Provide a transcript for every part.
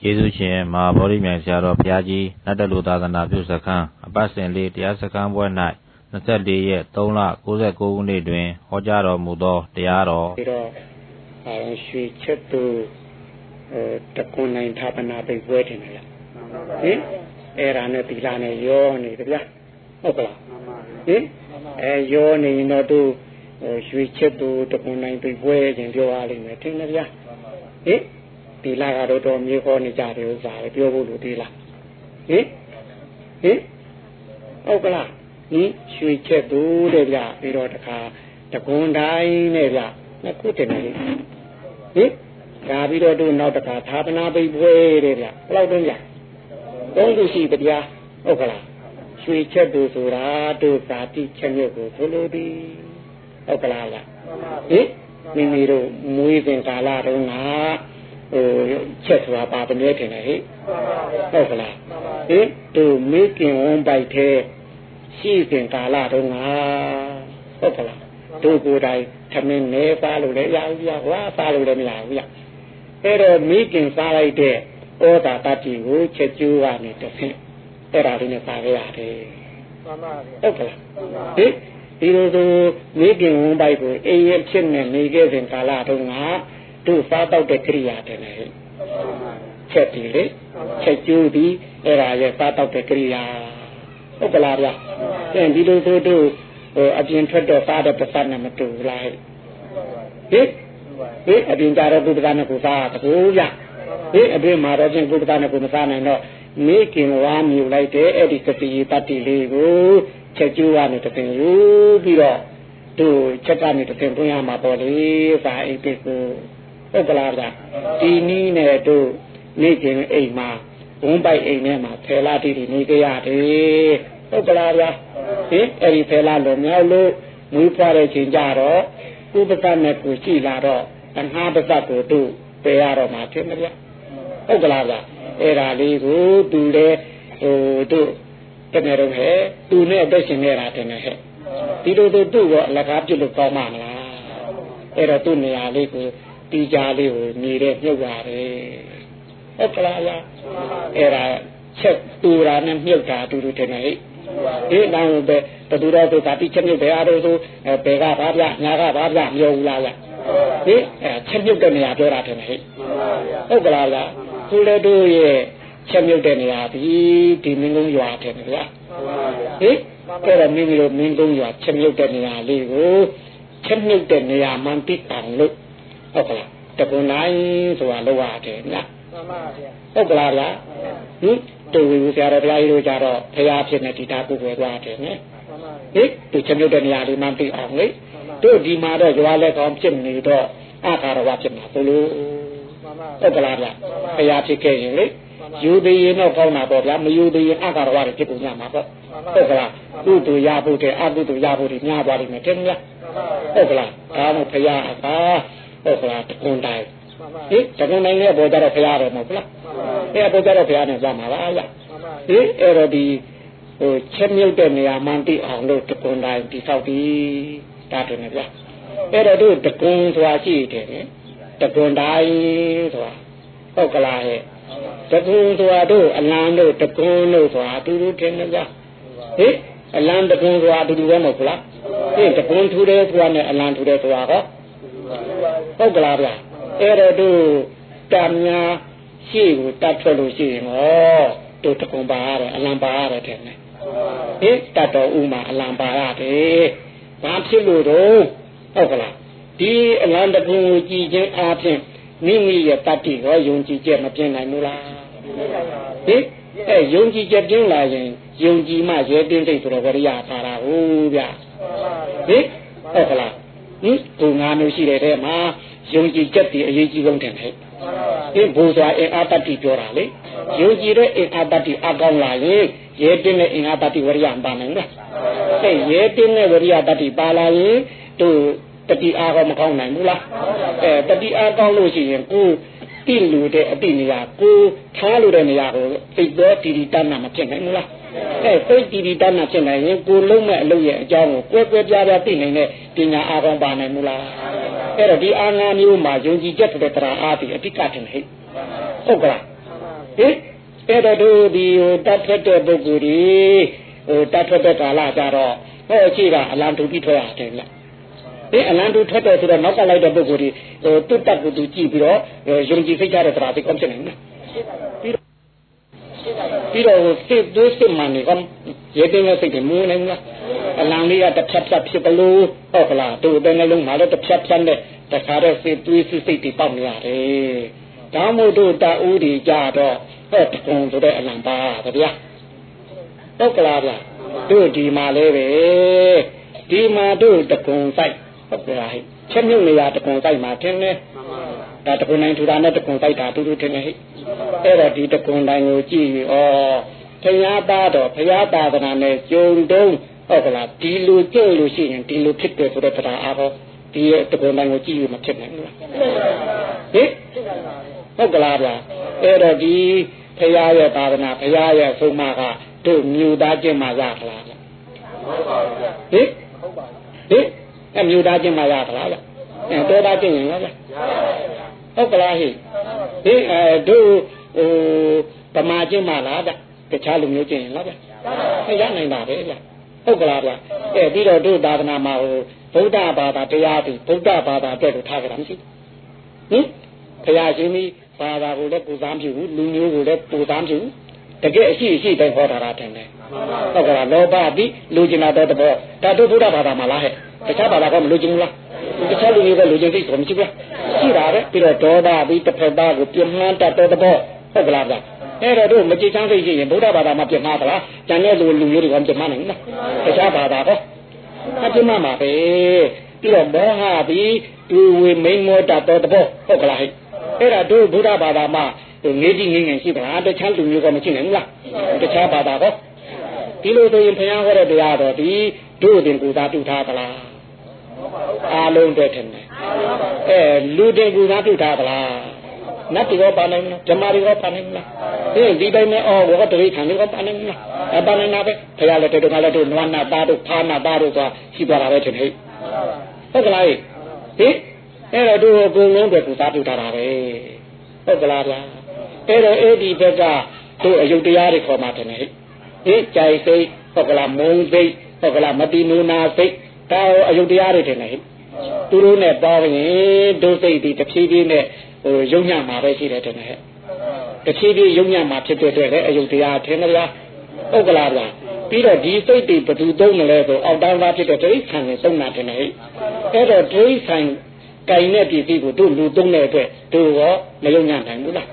ကျေးဇူးရှင်မဟာဗောဓိမြိုင်ဆရာတော်ဘုရားကြီးနတ်တလူသာသနာပြုစခန်းအပတ်စဉ်လေးတရားစခန်းပွဲ၌24ရက်3လ69ခုနှစ်တွင်ဟောကြားတော်မူသောတရားတော်ပြီးတော့အာရွှေချက်သူတကွန်နိုင်ဌာပနာပိတ်ပွဲတင်တယ်လားဟင်အဲ့ဒါနဲ့သီလနဲ့ရောနေတယ်ဗျာဟုတ်ကလားဟင်အဲရောနေရင်တော့သူရွှေချက်သူတကွန်နိုင်ပိတ်ပွဲခြင်းပြောရလိမ့်မယ်ထင်တယ်ဗျာဟင် သီလကတော့တော်မြေခေါ်နေကြတယ်ဥစ္စာပဲပြောဖို့လိုသေးလားဟင်ဟင်ဟုတ်ကလားဟင်ရွှေချက်သူတဲ့ဗျပြီးတော့တခါတကွန်တိုင်းနဲ့ဗျနှစ်ခုတင်တယ်ဟင်ဒါပြီးတော့တို့နောက်တခါသာသနာပိတ်ပွဲတဲ့ဗျဘယ်လောက်တုံးဗျသုံးခုရှိတရားဟုတ်ကလားရွှေချက်သူဆိုတာတို့ဇာတိချက်မြုပ်ကိုဆိုလိုသည်ဟုတ်ကလားလားဟင်မိမိတို့မွေးစဉ်ကာလတုန်းက ဟိုချက်ဆိုတာပါပနေထင်တယ်ဟဲ့ဟုတ်ကလားဟင်တို့မိခင်ဝန်းပိုက်သေးရှိစဉ်ကာလတုန်းကဟုတ်ကလားတို့ကိုယ်တိုင်သမင်းနေစားလို့လည်းရဘူးပြဟွာစားလို့လည်းမရဘူးပြအဲ့တော့မိခင်စားလိုက်တဲ့ဩတာတတိကိုချက်ကျိုးကနေတစ်ဆင့်အဲ့ဒါလေးနဲ့စားရရတယ်မှန်ပါဗျာဟုတ်ကလားဟင်ဒီလိုဆိုမိခင်ဝန်းပိုက်ကိုအေးရဖြစ်နေနေခဲ့စဉ်ကာလတုန်းက တို့စားတော့တဲ့ကိရိယာတယ်လေချက်ဒီလေချက်ကျိုးဒီအဲ့ဒါရဲ့စားတော့တဲ့ကိရိယာဟုတ်ကလားဗျာအဲ့ဒီလိုဆိုတို့ဟိုအပြင်ထွက်တော့စားတဲ့ပတ်စံနဲ့မတူလားဟဲ့ဟင်ဟင်အပြင်ကြတော့ဘုရားနဲ့ကိုစားတကူဗျာဟင်အပြင်မှာတော့ချင်းဘုရားနဲ့ကိုမစားနိုင်တော့မိခင်ဝါမြူလိုက်တဲ့အဲ့ဒီကတိတတ္တိလေးကိုချက်ကျိုးကနေတပင်ယူပြီးတော့တို့ချက်ကနေတပင်ပွင့်ရမှာပေါ့လေစာအိတ်ကို ဟုတ်ကလားဗျာဒီနည်းနဲ့တို့နေ့ချင်းအိမ်မှာဝန်းပိုက်အိမ်ထဲမှာဖယ်လာတိတိနေကြရတယ်ဟုတ်ကလားဗျာဟင်အဲ့ဒီဖယ်လာလို့မြောက်လို့မွေးဖွားတဲ့ချိန်ကြတော့ကုပကနဲ့ကိုရှိလာတော့တဏှာပစ္စကိုတို့ပယ်ရတော့မှာဖြစ်မလားဟုတ်ကလားဗျာအဲ့ဒါလေးကိုသူလေဟိုတို့တကယ်တော့ဟဲ့သူနဲ့အသက်ရှင်နေတာတင်နေဟဲ့ဒီလိုတို့သူ့ကိုအလကားပြုတ်လို့ကောင်းမှာမလားအဲ့တော့သူ့နေရာလေးကို တီးကြလေးကိုနေတဲ့မြုပ်ရတယ်ဟုတ်ကလားလားအဲ့ဒါချက်တူတာနဲ့မြုပ်တာအတူတူတင်နေဟဲ့ဒီတော့ပဲဘသူတော်သူကတိချက်မြုပ်တယ်အားလို့ဆိုဘယ်ကဘာပြညာကဘာပြမပြောဘူးလားလားဟင်အဲချက်မြုပ်တဲ့နေရာပြောတာတယ်ဟဲ့ဟုတ်ကလားလားသူလည်းတို့ရဲ့ချက်မြုပ်တဲ့နေရာဒီဒီမင်းကုန်းရွာတယ်ဗျာဟင်အဲ့တော့မိမိတို့မင်းကုန်းရွာချက်မြုပ်တဲ့နေရာလေးကိုချက်မြုပ်တဲ့နေရာမှန်တိအောင်လို့ ဟုတ်ကလားတကွန်နိုင်ဆိုတာလောက်ရတယ်နော်မှန်ပါဗျာဟုတ်ကလားဗျာဟင်တူဝီဆရာတော်ဘုရားကြီးတို့ကြတော့ဘုရားဖြစ်နေဒီတာပုဂ္ဂိုလ်သွားတယ်နော်ဟင်သူချက်မြုပ်တဲ့နေရာလေးမှန်တိအောင်လေတို့ဒီမှာတော့ရွာလက်ကောင်ဖြစ်နေတော့အခါရဝဖြစ်မှာဘလို့ဟုတ်ကလားဗျာဘုရားဖြစ်ခဲ့ရင်လေယူသေးရင်တော့ကောင်းတာပေါ့ဗျာမယူသေးရင်အခါရဝတွေဖြစ်ပုံရမှာပေါ့ဟုတ်ကလားကုသိုလ်ရဖို့တဲ့အကုသိုလ်ရဖို့တွေများသွားလိမ့်မယ်တင်မလားဟုတ်ကလားဒါမှဘုရားအခါ ဟုတ်ကလားတကွန်တိုင်းဟင်တကွန်တိုင်းရဲ့ဘောကြတော့ဘုရားတယ်မဟုတ်လားအဲ့ဘောကြတော့ဘုရားနဲ့ကြမှာပါဗျဟင်အဲ့တော့ဒီဟိုချက်မြုပ်တဲ့နေရာမှန်တိအောင်လို့တကွန်တိုင်းဒီဆောက်ပြီးတာတယ်ဗျအဲ့တော့တို့တကွန်ဆိုတာရှိတယ်တကွန်တိုင်းဆိုတာဟုတ်ကလားဟဲ့တကွန်ဆိုတာတို့အလံတို့တကွန်တို့ဆိုတာအတူတူထင်တယ်ဗျဟင်အလံတကွန်ဆိုတာအတူတူပဲမဟုတ်လားဟင်တကွန်ထူတယ်ဆိုတာနဲ့အလံထူတယ်ဆိုတာဟော ဟုတ်ကလားဗျအဲ့တော့တို့တံများရှေ့ကိုတတ်ထွက်လို့ရှိရင်ဟောတို့တကွန်ပါရတယ်အလံပါရတယ်တဲ့ဟင်တတ်တော်ဥမှာအလံပါရတယ်ဘာဖြစ်လို့တော့ဟုတ်ကလားဒီအလံတကွန်ကိုကြည်ခြင်းအားဖြင့်မိမိရဲ့တတ္တိရောယုံကြည်ချက်မပြင်းနိုင်ဘူးလားဟင်အဲယုံကြည်ချက်ပြင်းလာရင်ယုံကြည်မှရဲတင်းစိတ်ဆိုတော့ဝရိယပါတာဟုတ်ဗျဟင်ဟုတ်ကလား ဟင်ဘုံငါမျိုးရှိတဲ့ထဲမှာယုံကြည်ချက်တည်အရေးကြီးဆုံးတယ်ဟဲ့ဒီဘုရားအင်အားတတ္တိပြောတာလေယုံကြည်တဲ့အင်အားတတ္တိအကောင်းလာရင်ရဲတင်းတဲ့အင်အားတတ္တိဝရိယပါနိုင်လားအဲရဲတင်းတဲ့ဝရိယတတ္တိပါလာရင်တို့တတိအားကောမကောင်းနိုင်ဘူးလားအဲတတိအားကောင်းလို့ရှိရင်ကိုတိလူတဲ့အတိနေရာကိုထားလို့တဲ့နေရာကိုသိတော့တီတီတန်းနာမဖြစ်နိုင်ဘူးလား အဲသိတီတီတန်းနာဖြစ်နိုင်ရင်ကိုလုံးမဲ့အလုပ်ရဲ့အကြောင်းကိုကွဲကွဲပြားပြားသိနိုင်တဲ့ပညာအားကောင်းပါနိုင်ဘူးလားအဲ့တော့ဒီအာငါမျိုးမှာယုံကြည်ချက်တဲ့တရားအားဒီအတိကတင်ဟဲ့ဟုတ်ကလားဟဟင်အဲ့တော့တို့ဒီဟိုတတ်ထွက်တဲ့ပုဂ္ဂိုလ်ဒီဟိုတတ်ထွက်တဲ့ကာလကြတော့ဟောရှိတာအလံတူပြီးထွက်ရတယ်လားဒီအလံတူထွက်တယ်ဆိုတော့နောက်ကလိုက်တဲ့ပုဂ္ဂိုလ်ဒီဟိုတုတ်တက်ကိုသူကြည့်ပြီးတော့ယုံကြည်စိတ်ကြတဲ့တရားသိကောင်းဖြစ်နေတယ်ပြီးတော့ ပြီးတော့စိတ်ဒုစိတ်မှန်နေကောရေတင်းရဲ့စိတ်တွေမူးနေမလားအလံလေးကတစ်ဖြတ်ဖြတ်ဖြစ်ဘလို့ဟုတ်ကလားတို့တဲ့နှလုံးမှာလည်းတစ်ဖြတ်ဖြတ်နဲ့တခါတော့စိတ်သွေးစိတ်တွေပေါက်နေရတယ်ဒါမို့တို့တအူးတွေကြတော့ဟဲ့တကုံဆိုတဲ့အလံပါဗျာဟုတ်ကလားဗျာတို့ဒီမှာလဲပဲဒီမှာတို့တကုံဆိုင်ဟုတ်ကလားဟဲ့ချက်မြုပ်နေရတကုံဆိုင်မှာထင်းနေ ဒါတကုံနိုင်ထူတာနဲ့တကုံဆိုင်တာတူတူထင်းနေဟဲ့အဲ့တော့ဒီတကုံတိုင်းကိုကြည့်ပြီးဩဘုရားသားတော်ဘုရားသာသနာနဲ့ကြုံတုံးဟုတ်ကလားဒီလိုကြည့်လို့ရှိရင်ဒီလိုဖြစ်တယ်ဆိုတဲ့တရားအားတော့ဒီတကုံတိုင်းကိုကြည့်ပြီးမဖြစ်နိုင်ဘူးလားဟင်ဟုတ်ကလားဗျာအဲ့တော့ဒီဖရာရဲ့သာသနာဖရာရဲ့ဆုံးမကတို့မြူသားခြင်းမှာရခလားဗျဟင်ဟင်အမြူသားခြင်းမှာရခလားဗျအဲတောသားခြင်းရင်လားဗျ ဟုတ်ကလားဟိဟင်အဲတို့ဟိုဗမာခြင်းမှာလားဗျတခြားလူမျိုးခြင်းရင်လားဗျအဲရနိုင်တာပဲဗျဟုတ်ကလားဗျအဲပြီးတော့တို့သာသနာမှာဟိုဗုဒ္ဓဘာသာတရားဒီဗုဒ္ဓဘာသာအတွက်ကိုထားကြတာမရှိဘူးဟင်ဘုရားရှင်ကြီးဘာသာကိုလည်းပူဇော်ပြုဘူးလူမျိုးကိုလည်းပူဇော်ပြုတကယ်အရှိအရှိတိုင်းဟောတာတာတယ်ဟုတ်ကဲ့လောဘပြီးလူကျင်တာတော့တဘောဒါတို့ဘုရားဘာသာမှာလားဟဲ့တခြားဘာသာကမလူကျင်ဘူးလားတခြားလူမျိုးကလူကျင်သိဆိုမရှိဘူးလား ရှိတာပဲပြီးတော့ဒေါသပြီးတစ်ဖက်သားကိုပြင်းမှန်းတတ်တော့တဘောဟုတ်ကလားဗျအဲ့တော့တို့မကြည်ချမ်းသိရှိရင်ဗုဒ္ဓဘာသာမှာပြင်းမှားသလားကျန်တဲ့လူလူမျိုးတွေကပြင်းမှားနိုင်လားတခြားဘာသာတော့အပြင်းမှားမှာပဲပြီးတော့မောဟပြီးသူဝေမိန်မောတတ်တော့တဘောဟုတ်ကလားဟဲ့အဲ့ဒါတို့ဘုရားဘာသာမှာငေးကြီးငေးငယ်ရှိပါတခြားလူမျိုးကမရှိနိုင်ဘူးလားတခြားဘာသာကောဒီလိုဆိုရင်ဘုရားဟောတဲ့တရားတော်ဒီတို့တင်ကူသာတူထားသလား အားလုံးတဲ့ထင်တယ်အဲလူတင်ကူသာတူထားသလားနတ်တွေကပါနိုင်မလားဓမ္မတွေကပါနိုင်မလားအေးဒီတိုင်းနဲ့အော်ဘောတရိခံတွေကပါနိုင်မလားအပါနိုင်တာပဲဘုရားလည်းတို့ကလည်းတို့နွားနာသားတို့ဖားနာသားတို့ဆိုတာရှိသွားတာပဲထင်ဟဲ့ဟုတ်ကလားဟင်အဲ့တော့တို့အကုန်လုံးတွေကူစားပြုထားတာပဲဟုတ်ကလားဗျာအဲ့တော့အဲ့ဒီဘက်ကတို့အယုတ်တရားတွေခေါ်မှတယ်ဟဲ့ဟင်ကြိုက်စိတ်ဟုတ်ကလားမုံစိတ်ဟုတ်ကလားမတိနူနာစိတ် ဒါအယုတ်တရားတွေတယ်ဟဲ့သူတို့နဲ့ပေါင်းရင်ဒုစိတ်ဒီတဖြည်းဖြည်းနဲ့ဟိုယုံညံ့မှာပဲရှိတယ်တဲ့ဟဲ့တဖြည်းဖြည်းယုံညံ့မှာဖြစ်တဲ့အတွက်လည်းအယုတ်တရားထင်ကြလားဟုတ်ကလားဗျာပြီးတော့ဒီစိတ်တွေဘယ်သူသုံးမလဲဆိုအောက်တန်းသားဖြစ်တဲ့ဒိဋ္ဌိဆံကိုသုံးတာတယ်ဟဲ့အဲ့တော့ဒိဋ္ဌိဆံကင်တဲ့ပစ္စည်းကိုတို့လူသုံးတဲ့အတွက်တို့ရောမယုံညံ့နိုင်ဘူးလား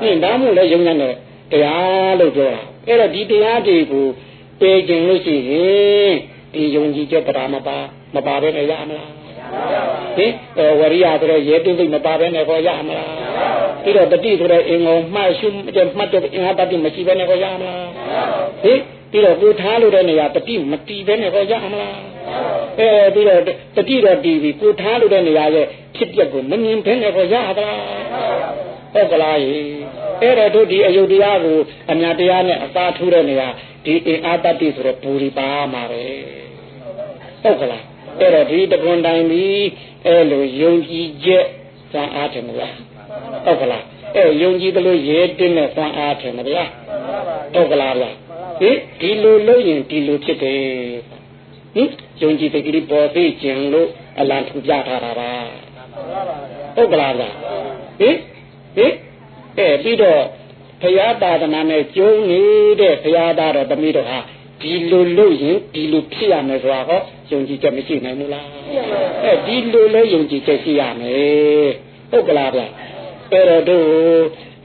ဟင်ဒါမှမဟုတ်လည်းယုံညံ့တယ်တရားလို့ပြောတာအဲ့တော့ဒီတရားတွေကိုပေကျင်လို့ရှိရင် ဒီယုံကြည်ချက်တရားမပါမပါဘဲနဲ့ရမလားဟင်ဝရိယဆိုတဲ့ရဲတုံးစိတ်မပါဘဲနဲ့ခေါ်ရမလားပြီးတော့တတိဆိုတဲ့အင်္ဂုံမှတ်ရှုမှတ်တဲ့အင်္ဂါတတိမရှိဘဲနဲ့ခေါ်ရမလားဟင်ပြီးတော့ကိုထားလို့တဲ့နေရာတတိမတီးဘဲနဲ့ခေါ်ရမလားအဲပြီးတော့တတိတော့တီးပြီးကိုထားလို့တဲ့နေရာရဲ့ဖြစ်ပျက်ကိုမမြင်ဘဲနဲ့ခေါ်ရသလားဟုတ်ကလားဟိအဲ့တော့တို့ဒီအယုတ်တရားကိုအမြတ်တရားနဲ့အသာထူးတဲ့နေရာဒီအင်အားတတိဆိုတဲ့ဘူရီပါမှာပဲ ဟုတ်ကလားအဲ့တော့ဒီတပွန်တိုင်းပြီးအဲ့လိုယုံကြည်ချက်သံအားတယ်မလားဟုတ်ကလားအဲ့ယုံကြည်တယ်လို့ရဲတင်းတဲ့သံအားတယ်မလားဟုတ်ကလားဗျာဟင်ဒီလိုလုပ်ရင်ဒီလိုဖြစ်တယ်ဟင်ယုံကြည်တဲ့ကလေးပေါ်သေးခြင်းလို့အလံထူပြထားတာပါဟုတ်ကလားဗျာဟင်ဟင်အဲပြီးတော့ဘုရားသာသနာနဲ့ကျုံနေတဲ့ဘုရားသားတော်တမီးတော်ဟာ ဒီလိုလို့ရင်ဒီလိုဖြစ်ရမယ်ဆိုတာဟောယုံကြည်ချက်မရှိနိုင်ဘူးလားအဲဒီလိုလဲယုံကြည်ချက်ရှိရမယ်ဟုတ်ကလားဗျအဲ့တော့တို့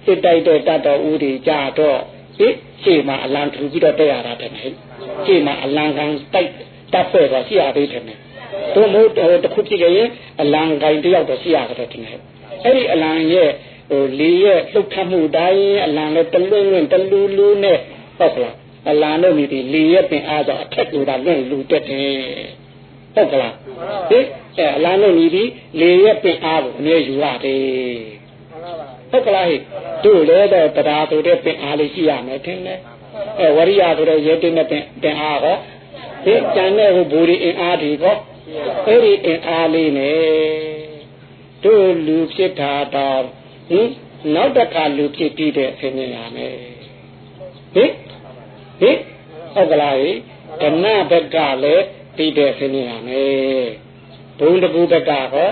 စစ်တိုက်တဲ့တတ်တော်ဦးတွေကြတော့ဟိရှေ့မှာအလံထူပြီးတော့တက်ရတာတယ်ဟဲ့ရှေ့မှာအလံကန်တိုက်တပ်ဖွဲ့တော့ရှိရသေးတယ်တို့မို့တခုဖြစ်ကြရင်အလံကန်တယောက်တော့ရှိရတယ်တဲ့အဲ့ဒီအလံရဲ့ဟိုလေရဲ့လှုပ်ခတ်မှုတိုင်းအလံနဲ့တလွန်းလွန်းတလူလူနဲ့ဟုတ်ကလား အလံတို့မြည်ဒီလေရဲ့ပင်အားကြောင့်အထက်ကိုတာလွင့်လူတက်တယ်ဟုတ်ကလားဟင်အဲအလံတို့မြည်ဒီလေရဲ့ပင်အားကိုအမြဲယူရတယ်ဟုတ်ကလားဟိတို့လည်းတော့တရားဆိုတဲ့ပင်အားလေးရှိရမယ်ထင်တယ်အဲဝရိယဆိုတဲ့ရဲတင်းတဲ့ပင်ပင်အားဟောဒီကျန်တဲ့ဟိုဘူရီအင်အားဒီဟောအဲ့ဒီအင်အားလေးနဲ့တို့လူဖြစ်တာတော့ဟင်နောက်တစ်ခါလူဖြစ်ပြီးတဲ့ဆင်းရဲရမယ်ဟင် ဟင်ဟုတ်ကလားဓမ္မဘက်ကလည်းပြီးတဲ့ဆင်းရဲရမယ်ဘုံတကူဘက်ကဟော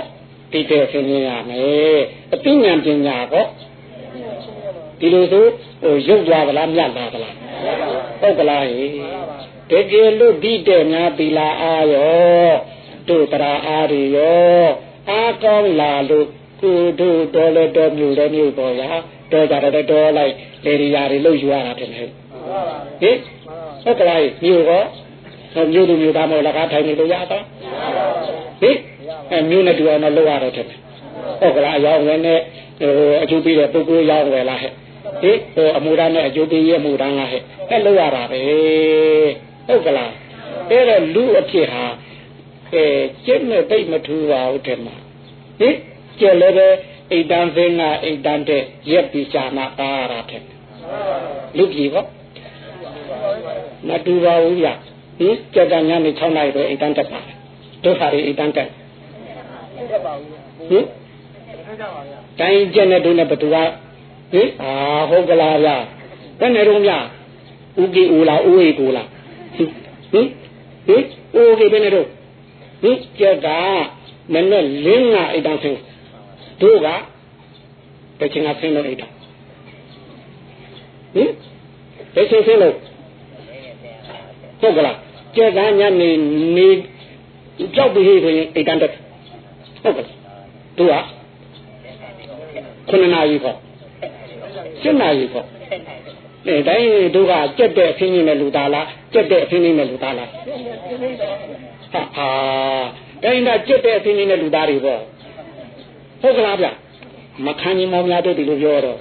ပြီးတဲ့ဆင်းရဲရမယ်အသိဉာဏ်ပညာဟောဒီလိုဆိုဟိုရုပ်သွားသလားမြတ်လာသလားဟုတ်ကလားတကယ်လို့ဒီတဲ့များပြီလာအားရောတို့တရာအားတွေရောအားကောင်းလာလို့ကိုတို့တော်လည်းတော်မျိုးလည်းမျိုးပေါ်ရတော်ကြတယ်တော်လိုက်လေရီယာတွေလှုပ်ယူရတာတင် ဟဲ့ဟင်ဟုတ်ကလားမျိုးရောမျိုးသူမျိုးသားမဟုတ်လကားထိုင်နေလို့ရတော့ဟင်အဲမျိုးနဲ့တူအောင်တော့လှုပ်ရတော့တယ်ဟုတ်ကလားအယောင်ဝင်နဲ့ဟိုအကျိုးပေးတဲ့ပုဂ္ဂိုလ်ရောက်ဝယ်လားဟဲ့ဟင်ဟိုအမှုရမ်းနဲ့အကျိုးပေးရဲ့အမှုရမ်းလားဟဲ့အဲလှုပ်ရတာပဲဟုတ်ကလားအဲ့တော့လူအဖြစ်ဟာအဲကျင့်နဲ့တိတ်မထူပါဘူးတဲ့မှာဟင်ကျက်လည်းပဲအိတ်တန်းစင်းကအိတ်တန်းတဲ့ရက်ပြီးရှာနာပါရတာတဲ့လူကြီးကော မတူပါဘူးဗျဟင်ကြက်ကညနေ6နာရီပဲအိတ်တန်းတက်ပါဒုက္ခတွေအိတ်တန်းတက်ဟင်တိုင်းကျက်နဲ့တို့နဲ့ဘသူကဟင်အာဟုတ်ကလားဗျဘယ်နဲ့တော့ဗျဥကိဦးလားဥဝေကိုလားဟင်ဟင်ဥကိဘယ်နဲ့တော့ဟင်ကြက်ကမနဲ့လင်းကအိတ်တန်းစင်းတို့ကတချင်ကဆင်းလို့အိတ်တာဟင်တချင်ဆင်းလို့ ဟုတ်ကလားကြက်ကညနေနေကြောက်ပြီးဆိုရင်အိတ်တန်းတက်ဟုတ်ကလားတို့ကခုနနာရီပေါ့ရှင်းနာရီပေါ့အဲတိုင်းတို့ကကြက်တဲ့အဖင်းကြီးနဲ့လူသားလားကြက်တဲ့အဖင်းကြီးနဲ့လူသားလားဟာဟာတိုင်းကကြက်တဲ့အဖင်းကြီးနဲ့လူသားတွေပေါ့ဟုတ်ကလားဗျမခံရင်မောင်များတို့ဒီလိုပြောတော့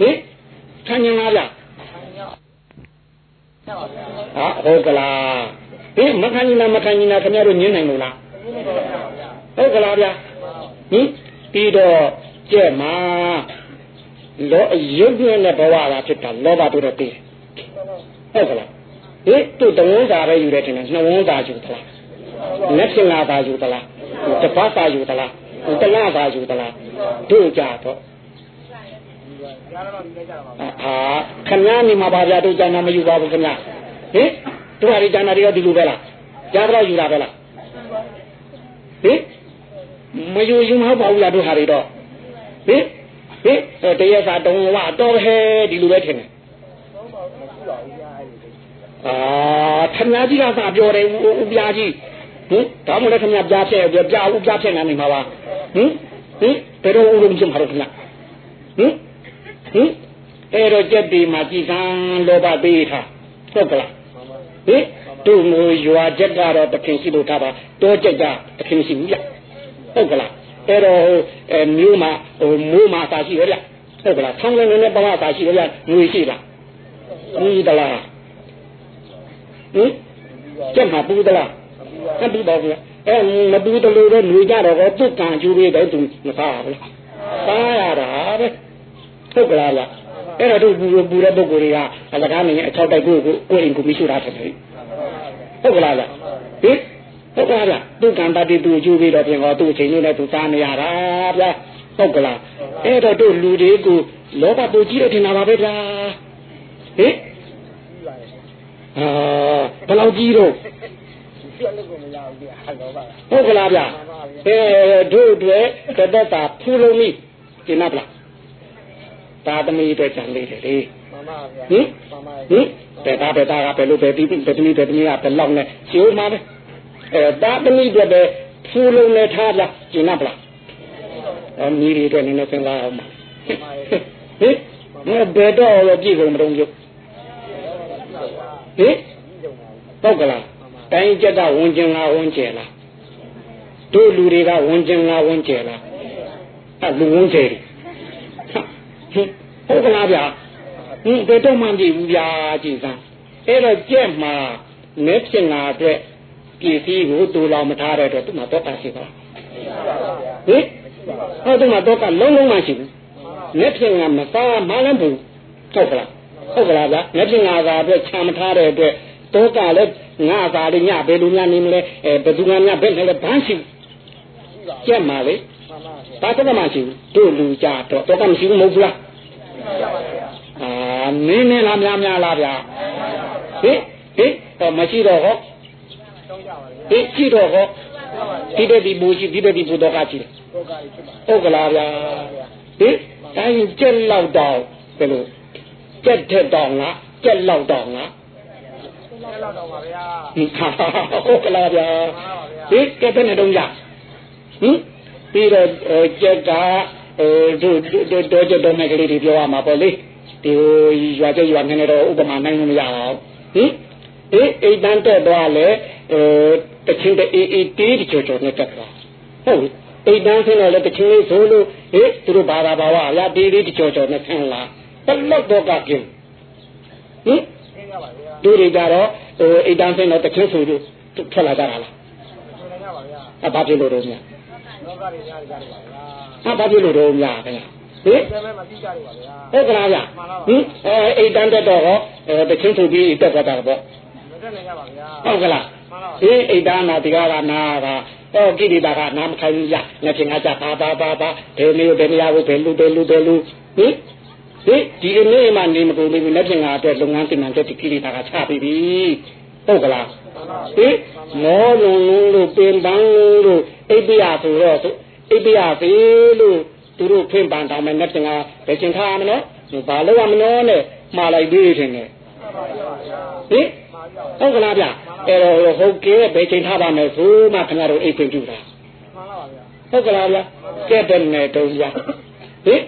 ဟင်ခံရင်လားဗျ ဟာဟုတ်ကလားဟင်မခံရင်လားမခံရင်လားခင်ဗျားတို့ညင်းနိုင်လို့လားဟုတ်ကလားဗျဟင်ပြီးတော့ကြက်မှာလောရုပ်နဲ့ဘဝလာဖြစ်တာလောဘတို့တော့တည်ဟုတ်ကလားဟင်သူတဝန်းစာပဲယူတယ်ထင်တယ်နှဝန်းစာယူသလားလက်ရှင်လာစာယူသလားတပတ်စာယူသလားတလားစာယူသလားတို့ကြတော့ အာခင်ဗျားနေမှာပါဗျာတို့ကြမ်းမယူပါဘူးခင်ဗျာဟင်တို့ဟာဒီကြမ်းတာတွေရောဒီလိုပဲလားကြားတော့ယူတာပဲလားဟင်မယူယူမဟုတ်ပါဘူးလားတို့ဟာတွေတော့ဟင်ဟင်တရက်စာတုံးဝတော့ဟဲဒီလိုပဲထင်တယ်အာထမကြီးကသာပြောတယ်ဦးပြားကြီးဟင်ဒါမှလည်းခင်ဗျာပြားဖြဲ့ပြပြဦးပြားဖြဲ့နေမှာပါဟင်ဟင်ဘယ်တော့ဦးလုံးချင်မှာတော့ခင်ဗျာဟင် ဟင်အဲ့တော့ကြက်ဒီမှာကြည်စံလောဘပေးထားဟုတ်ကလားဟင်တို့မျိုးရွာချက်ကတော့တခင်ရှိလို့ထားပါတောချက်ကတခင်ရှိဘူးဗျဟုတ်ကလားအဲ့တော့အဲမျိုးမှာဟိုမိုးမှာသာရှိရဗျဟုတ်ကလားဆောင်းလည်းလည်းပဝသာရှိရဗျငွေရှိလားဘူးတလားဟင်ကျက်မှာဘူးတလားမဘူးပါဘူးအဲမဘူးတလို့တော့ຫນွေကြတော့သူ့ကံကျူးလေးတော့သူမစားဘူးလားစားရတာပဲ ဟုတ်ကလားဗျအဲ့တော့တို့ပူပူတဲ့ပုဂ္ဂိုလ်တွေကအလကားနေအချောက်တိုက်ကိုကိုကိုအိမ်ကိုမရှိတာတယ်ဟုတ်ကလားဗျဟင်ဟုတ်ကလားဗျသူကံတတိသူကျူးပြီးတော့ပြင်တော့သူ့အချိန်လေးနဲ့သူစားနေရတာဗျဟုတ်ကလားအဲ့တော့တို့လူတွေကိုလောဘပူကြီးတယ်ထင်တာပါပဲဗျာဟင်အာဘယ်လောက်ကြီးတော့ဟုတ်ကလားဗျအဲတို့တွေတသက်တာဖူးလုံးပြီကျင်နာပလား သာသမီအတွက်ကြံလေးတယ်လေဟင်ဟင်တဲ့ဒါပဲဒါကပဲလို့ပဲပြီးပြီးတသမီးတသမီးကဘယ်လောက်နဲ့ရှိဦးမှာပဲအဲသာသမီအတွက်ပဲဖူးလုံးနဲ့ထားလားကျင်နာပလားအမီးတွေအတွက်နည်းနည်းစဉ်းစားအောင်ပါဟင်ဘယ်တော့ရပြည့်ကုန်မတုံးရုပ်ဟင်ဟုတ်ကလားတိုင်းကျက်ကဝန်ကျင်လားဝန်ကျင်လားတို့လူတွေကဝန်ကျင်လားဝန်ကျင်လားအဲလူဝန်ကျင် ဟုတ်ကလားဗျာဟင်ဘယ်တော့မှမကြည့်ဘူးဗျာကြည်စမ်းအဲ့တော့ကြက်မှာမဲဖြစ်လာအတွက်ပြည်စည်းကိုတူလောင်မထားတဲ့အတွက်သူ့မှာတော့တာရှိပါဟင်ဟောသူ့မှာတော့ကလုံးလုံးမှရှိဘူးမဲဖြစ်လာမစားမလည်းဘူးဟုတ်ကလားဟုတ်ကလားဗျာမဲဖြစ်လာတာအတွက်ခြံမထားတဲ့အတွက်တော့ကလည်းငါသာလေးညဘယ်လိုများနေမလဲအဲဘယ်သူမှညဘယ်နဲ့လဲဘန်းရှိကြက်မှာလေဟဘာတော့မှမရှိဘူးတို့လူကြတော့တော့ကမရှိဘူးမဟုတ်ဘူးလား အာနင်းနေလားများများလားဗျာဟင်ဟင်တော့မရှိတော့ဟောဟင်ရှိတော့ဟောဒီတဲ့ဒီဘူရှိဒီတဲ့ဒီဘူတော့ကရှိတယ်ဟုတ်ကလားဗျာဟင်တိုင်းကျက်လောက်တော့ဘယ်လိုကျက်ထက်တော့လားကျက်လောက်တော့လားကျက်လောက်တော့ပါဗျာဟုတ်ကလားဗျာဟင်ကဲဘယ်နဲ့တော့ရဟင်ပြီးတော့ကျက်က ဟိုတို့တို့တို့ကျတော့မဲ့ကလေးတွေပြောရမှာပေါ့လေဒီရွာကျရွာနေတော့ဥပမာနိုင်လို့မရအောင်ဟင်အေးအိမ်တန်းတက်သွားလဲဟိုတချင်းတဲ့အေးအေးတေးတချို့ချို့နဲ့တက်သွားဟုတ်အိမ်တန်းဆင်းတော့လဲတချင်းလေးဆိုလို့ဟေးသူတို့ဘာသာဘာဝအရာတေးလေးတချို့ချို့နဲ့ဆင်းလာတလောက်တော့ကကင်းဟင်သူတွေကြတော့ဟိုအိမ်တန်းဆင်းတော့တချင်းဆိုလို့ထွက်လာကြတာလားအဘာဖြစ်လို့တော့များ လောကတွေများကြတယ်ပါဗျာအဘာဖြစ်လို့တော့များခင်ဗျာဟင်ဟုတ်ကလားဗျဟင်အဲအိတ်တန်းတက်တော့ဟောတချင်းဆိုပြီးတက်သွားတာပေါ့ဟုတ်ကလားဟင်အိတ်တန်းနာဒီကကနာကဟောကိရိတာကနာမခိုင်းဘူးရငါချင်းငါကြပါပါပါပါဘယ်လိုဘယ်နေရာကိုဘယ်လူဘယ်လူဘယ်လူဟင်ဟင်ဒီအနေမှနေမကုန်သေးဘူးလက်ပြင်ကအတွက်လုပ်ငန်းတင်မှတဲ့ကိရိတာကချပြီးပြီဟုတ်ကလားဟင်မောလုံးလုံးလို့ပင်ပန်းလို့ အိပ်ပြရဆိုတော့အိပ်ပြရပြီလို့သူတို့ဖွင့်ပန်တောင်းမယ်နဲ့တင်ကဘယ်ချင်းထားမလို့ဘာလို့ရမလို့နဲ့မှားလိုက်သေးတယ်နဲ့ဟင်ဟုတ်ကလားဗျအဲ့တော့ဟုတ်ကဲ့ဘယ်ချင်းထားပါမယ်ဆိုမှခင်ဗျားတို့အိတ်ခွင့်ပြုတာဟုတ်ကလားဗျကဲတဲ့နဲ့တုံးရဟင်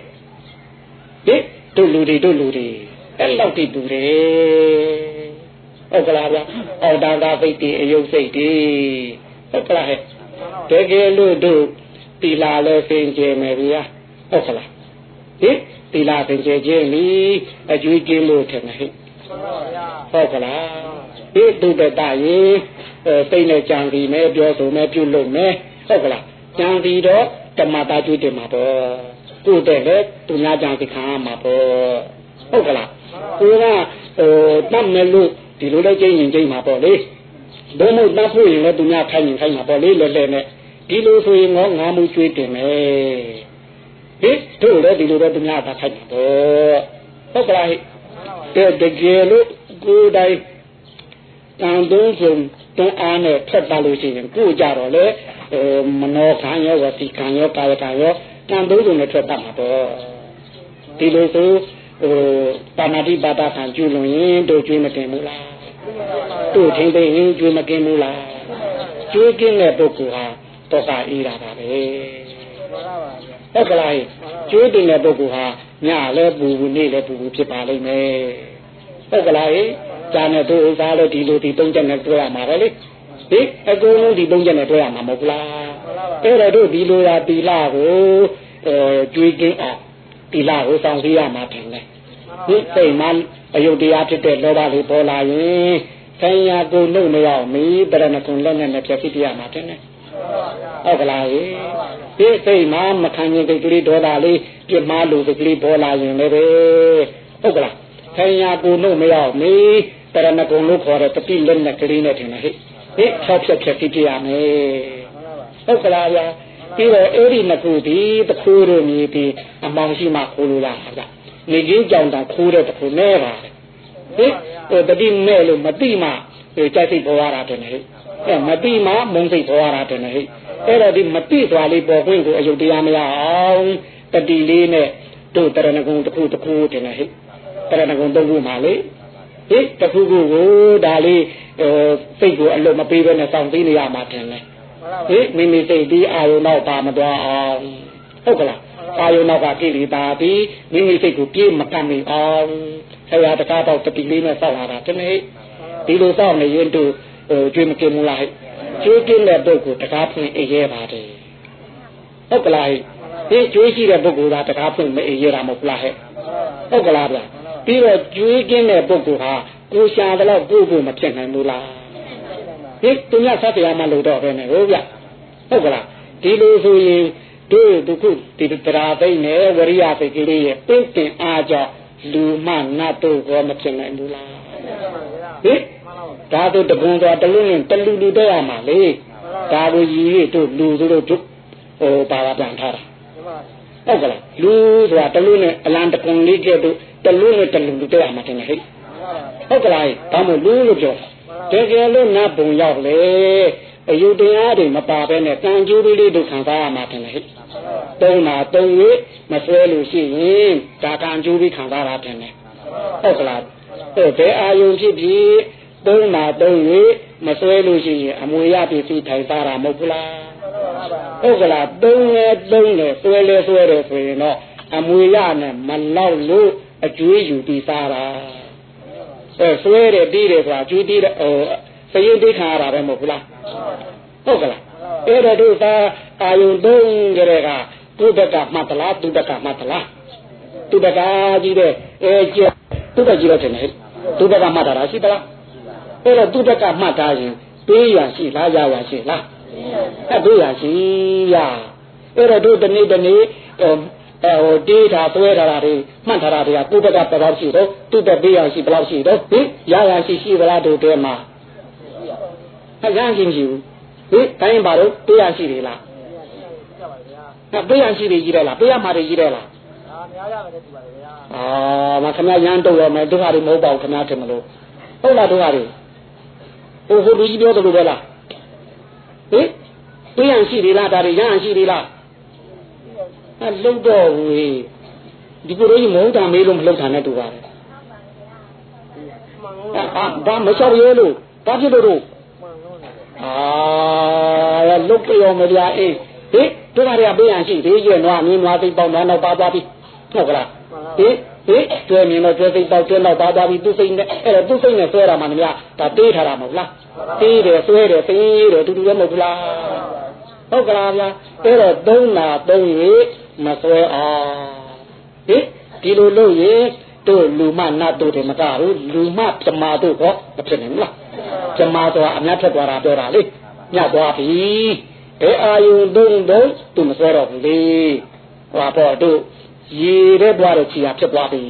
ဟင်တို့လူတွေတို့လူတွေအဲ့လောက်တိတူတယ်ဟုတ်ကလားဗျအော်တန်တာစိတ်တွေအယုတ်စိတ်တွေဟုတ်ကလားဟဲ့ တကယ်လို့တို့တီလာလဲစင်ကြယ်မယ်ဗျာဟုတ်ကလားဟင်တီလာစင်ကြယ်ခြင်းလီအကျွေးကင်းလို့ထင်တယ်ဟဲ့ဟုတ်ကလားဟိတုတ္တရေစိတ်နဲ့ကြံစီမယ်ပြောဆိုမယ်ပြုလုပ်မယ်ဟုတ်ကလားကြံစီတော့ဓမ္မတာကျွေးတယ်မှာပေါ့ကိုယ်တဲ့လေသူများကြံစီခံရမှာပေါ့ဟုတ်ကလားကိုကဟိုတတ်မယ်လို့ဒီလိုလဲကျင်းရင်ကျင်းမှာပေါ့လေဘုံမို့တတ်ဖို့ရင်လည်းသူများခိုင်းရင်ခိုင်းမှာပေါ့လေလဲလဲနဲ့ ဒီလိုဆိုရင်ငေါငါမှုကျွေးတင်မယ်ဟိတို့လည်းဒီလိုတော့သူများသာခိုင်းမှာပေါ့ဟုတ်ကလားဟိတဲ့တကယ်လို့ကိုယ်တိုင်တန်သုံးစုံတွန်းအားနဲ့ဖက်ပါလို့ရှိရင်ကိုကြတော့လေမနောခံရောဝစီခံရောကာယခံရောတန်သုံးစုံနဲ့ထွက်ပါမှာပေါ့ဒီလိုဆိုဟိုပါဏာတိပါဒခံကျွလွန်ရင်တို့ကျွေးမတင်ဘူးလားတို့ထင်းသိရင်ကျွေးမကင်းဘူးလားကျွေးကင်းတဲ့ပုဂ္ဂိုလ်ဟာ တော့ကအေးတာပါပဲဟုတ်ကလားကျွေးတင်တဲ့ပုဂ္ဂိုလ်ဟာညလည်းပူပူနေ့လည်းပူပူဖြစ်ပါလိမ့်မယ်ဟုတ်ကလားဂျာနဲ့တို့ဥစားလို့ဒီလိုဒီသုံးချက်နဲ့တွေ့ရမှာပဲလေဟိအကုန်လုံးဒီသုံးချက်နဲ့တွေ့ရမှာမဟုတ်လားအဲ့တော့တို့ဒီလိုရာတီလာကိုအဲကျွေးကင်းအောင်တီလာကိုစောင့်စည်းရမှာတင်တယ်ဒီစိတ်မှအယုတ်တရားဖြစ်တဲ့လောဘလေးပေါ်လာရင်ဆံရကိုနှုတ်မရောက်မီတရဏကုံလက်နဲ့နဲ့ပြည့်စည်ပြရမှာတင်တယ် ဟုတ်ကလားဟိဒီစိတ်မှမခံရင်စိတ်ကလေးဒေါသလေးပြစ်မှားလို့စိတ်ကလေးပေါ်လာရင်လည်းပဲဟုတ်ကလားဆံရကိုနှုတ်မရောက်မီတရဏကုံလို့ခေါ်တဲ့တတိလက်နဲ့ကလေးနဲ့တင်တယ်ဟိဟိ၆ဖြတ်ဖြတ်ပြရမယ်ဟုတ်ကလားဗျာပြီးတော့အဲ့ဒီနှစ်ခုဒီတခုတို့မြည်ပြီးအမောင်ရှိမှခိုးလို့ရမှာဗျနေကြီးကြောင်တာခိုးတဲ့တခုနဲ့ပါဟိဟိုတတိမဲ့လို့မတိမှဟိုကြိုက်စိတ်ပေါ်ရတာတယ်ဟိ အဲမတိမှမုံစိတ်ပေါ်ရတာတယ်ဟိအဲ့တော့ဒီမတိသွားလေးပေါ်ခွင့်ကိုအယုတ်တရားမရအောင်တတိလေးနဲ့တို့တရဏဂုံတစ်ခုတစ်ခုတင်ဟိတရဏဂုံသုံးခုမှလေဟိတစ်ခုခုကိုဒါလေးဟိုစိတ်ကိုအလုံးမပေးဘဲနဲ့စောင့်သိနေရမှာတင်လေဟိမိမိစိတ်ဒီအာယုံတော့ပါမသွားအောင်ဟုတ်ကလားအာယုံတော့ကကိလေသာပြီးမိမိစိတ်ကိုပြေးမကမ်းနေအောင်ဆရာတကားတော့တတိလေးနဲ့စောင့်လာတာတနေ့ဒီလိုစောင့်နေရင်တို့ဟို ကျွေးမကင်းဘူးလားဟဲ့ကျွေးကင်းတဲ့ပုဂ္ဂိုလ်တကားဖွင့်အေးရပါတယ်ဟုတ်ကလားဟဲ့ဒီကျွေးရှိတဲ့ပုဂ္ဂိုလ်ကတကားဖွင့်မအေးရတာမဟုတ်လားဟဲ့ဟုတ်ကလားဗျပြီးတော့ကျွေးကင်းတဲ့ပုဂ္ဂိုလ်ဟာကိုရှာတယ်လို့ကိုကိုမဖြစ်နိုင်ဘူးလားဒီသူများဆက်တရားမှလို့တော့ပဲနဲ့ဟုတ်ဗျဟုတ်ကလားဒီလိုဆိုရင်တို့ဒုက္ခဒီတရားသိနေဝရိယစိတ်ကလေးရဲ့ပင့်တင်အားကြောင့်လူမှနတ်တို့ရောမဖြစ်နိုင်ဘူးလားဟင် ဒါတို့တပွန်သွားတလူနဲ့တလူလူတော့ရမှာလေဒါတို့ကြီးတို့လူတို့တို့ဟိုပါပါပြန်ထားတာဟုတ်ကလားလူဆိုတာတလူနဲ့အလံတကွန်လေးကဲ့သို့တလူနဲ့တလူလူတဲ့မှာတင်ဟဲ့ဟုတ်ကလားဒါမှမဟုတ်လူလို့ပြောတကယ်လို့နတ်ဘုံရောက်လေအယုတရားတွေမပါဘဲနဲ့ကံကျိုးလေးတို့ခံစားရမှာတင်ဟဲ့သုံးတာသုံး၍မဆွဲလို့ရှိရင်ဒါကံကျိုးပြီးခံစားရတာတင်တယ်ဟုတ်ကလားအဲ့ဘယ်အာယုံဖြစ်ဖြစ် သုံးတာသုံး၍မဆွဲလို့ရှိရင်အမွေရပစ္စည်းထိုင်စားတာမဟုတ်ဘူးလားဟုတ်ကလားသုံးလဲသုံးလဲဆွဲလဲဆွဲတယ်ဆိုရင်တော့အမွေရနဲ့မလောက်လို့အကျွေးယူပြီးစားတာအဲဆွဲတယ်တီးတယ်ဆိုတာကျွေးတီးတယ်ဟိုစရင်တိခံရတာပဲမဟုတ်ဘူးလားဟုတ်ကလားအဲ့တော့တို့သာအာယုံသုံးကြတဲ့ကသူတကမှတ်သလားသူတကမှတ်သလားသူတကကြီးတဲ့အဲကျသူတကြီးတော့တယ်သူတကမှတ်တာရှိသလား အဲ့တော့သူတကမှတ်တာရင်ပေးရရှိလားရရရှိလားအဲ့ပေးရရှိရအဲ့တော့တို့တနေ့တနေ့ဟိုအဲဟိုတေးတာသွဲတာတွေမှတ်ထားတာတွေကသူတကဘယ်လောက်ရှိတော့သူတပေးရရှိဘယ်လောက်ရှိတော့ဟင်ရရရှိရှိသလားတို့တဲမှာအဲ့ရရှိမရှိဘူးဟင်တိုင်းပါတော့ပေးရရှိတယ်လားအဲ့ပေးရရှိတယ်ကြီးတယ်လားပေးရမှာတွေကြီးတယ်လားအာများရမယ်တူပါလေဗျာအာမခမရမ်းတော့ရမယ်ဒုက္ခတွေမဟုတ်ပါဘူးခမထင်မလို့ဟုတ်လားဒုက္ခတွေ ဟိုဟိုလူကြီးပြောတယ်လို့ပဲလားဟင်ပေးရရှိတယ်လားဒါတွေရရရှိတယ်လားအဲလုံတော့ဝေးဒီကိုယ်ကြီးမဟုတ်တာမေးလို့မလုံတာနဲ့တူပါတယ်အာဘာမလျှောက်ရဲလို့ဘာဖြစ်လို့တို့အာလုတ်ပြောမပြအေးဟင်တို့ကရပေးရရှိသေးရဲ့နွားမင်းနွားသိပေါက်နွားနောက်ပါသွားပြီဟုတ်ကလားဟင် ဟင်ကျွဲမြင်တော့ကျွဲသိပေါက်ကျွဲနောက်ပါသွားပြီသူစိတ်နဲ့အဲ့တော့သူစိတ်နဲ့ဆွဲတာမှမများဒါတေးထားတာမဟုတ်လားတေးတယ်ဆွဲတယ်သိတယ်တူတူပဲမဟုတ်လားဟုတ်ကလားဗျာအဲ့တော့သုံးနာသုံး၍မဆွဲအောင်ဟင်ဒီလိုလုပ်ရင်တို့လူမနတ်တို့တွေမကဘူးလူမပြမာတို့ကောမဖြစ်နိုင်ဘူးလားပြမာဆိုတာအများထက်သွားတာပြောတာလေညသွားပြီဘယ်အာယုံသုံးသုံးသူမဆွဲတော့ဘူးလေဟောပေါ့တို့ ရေတဲ့သွားတဲ့ခြေဟာဖြစ်သွားပြီ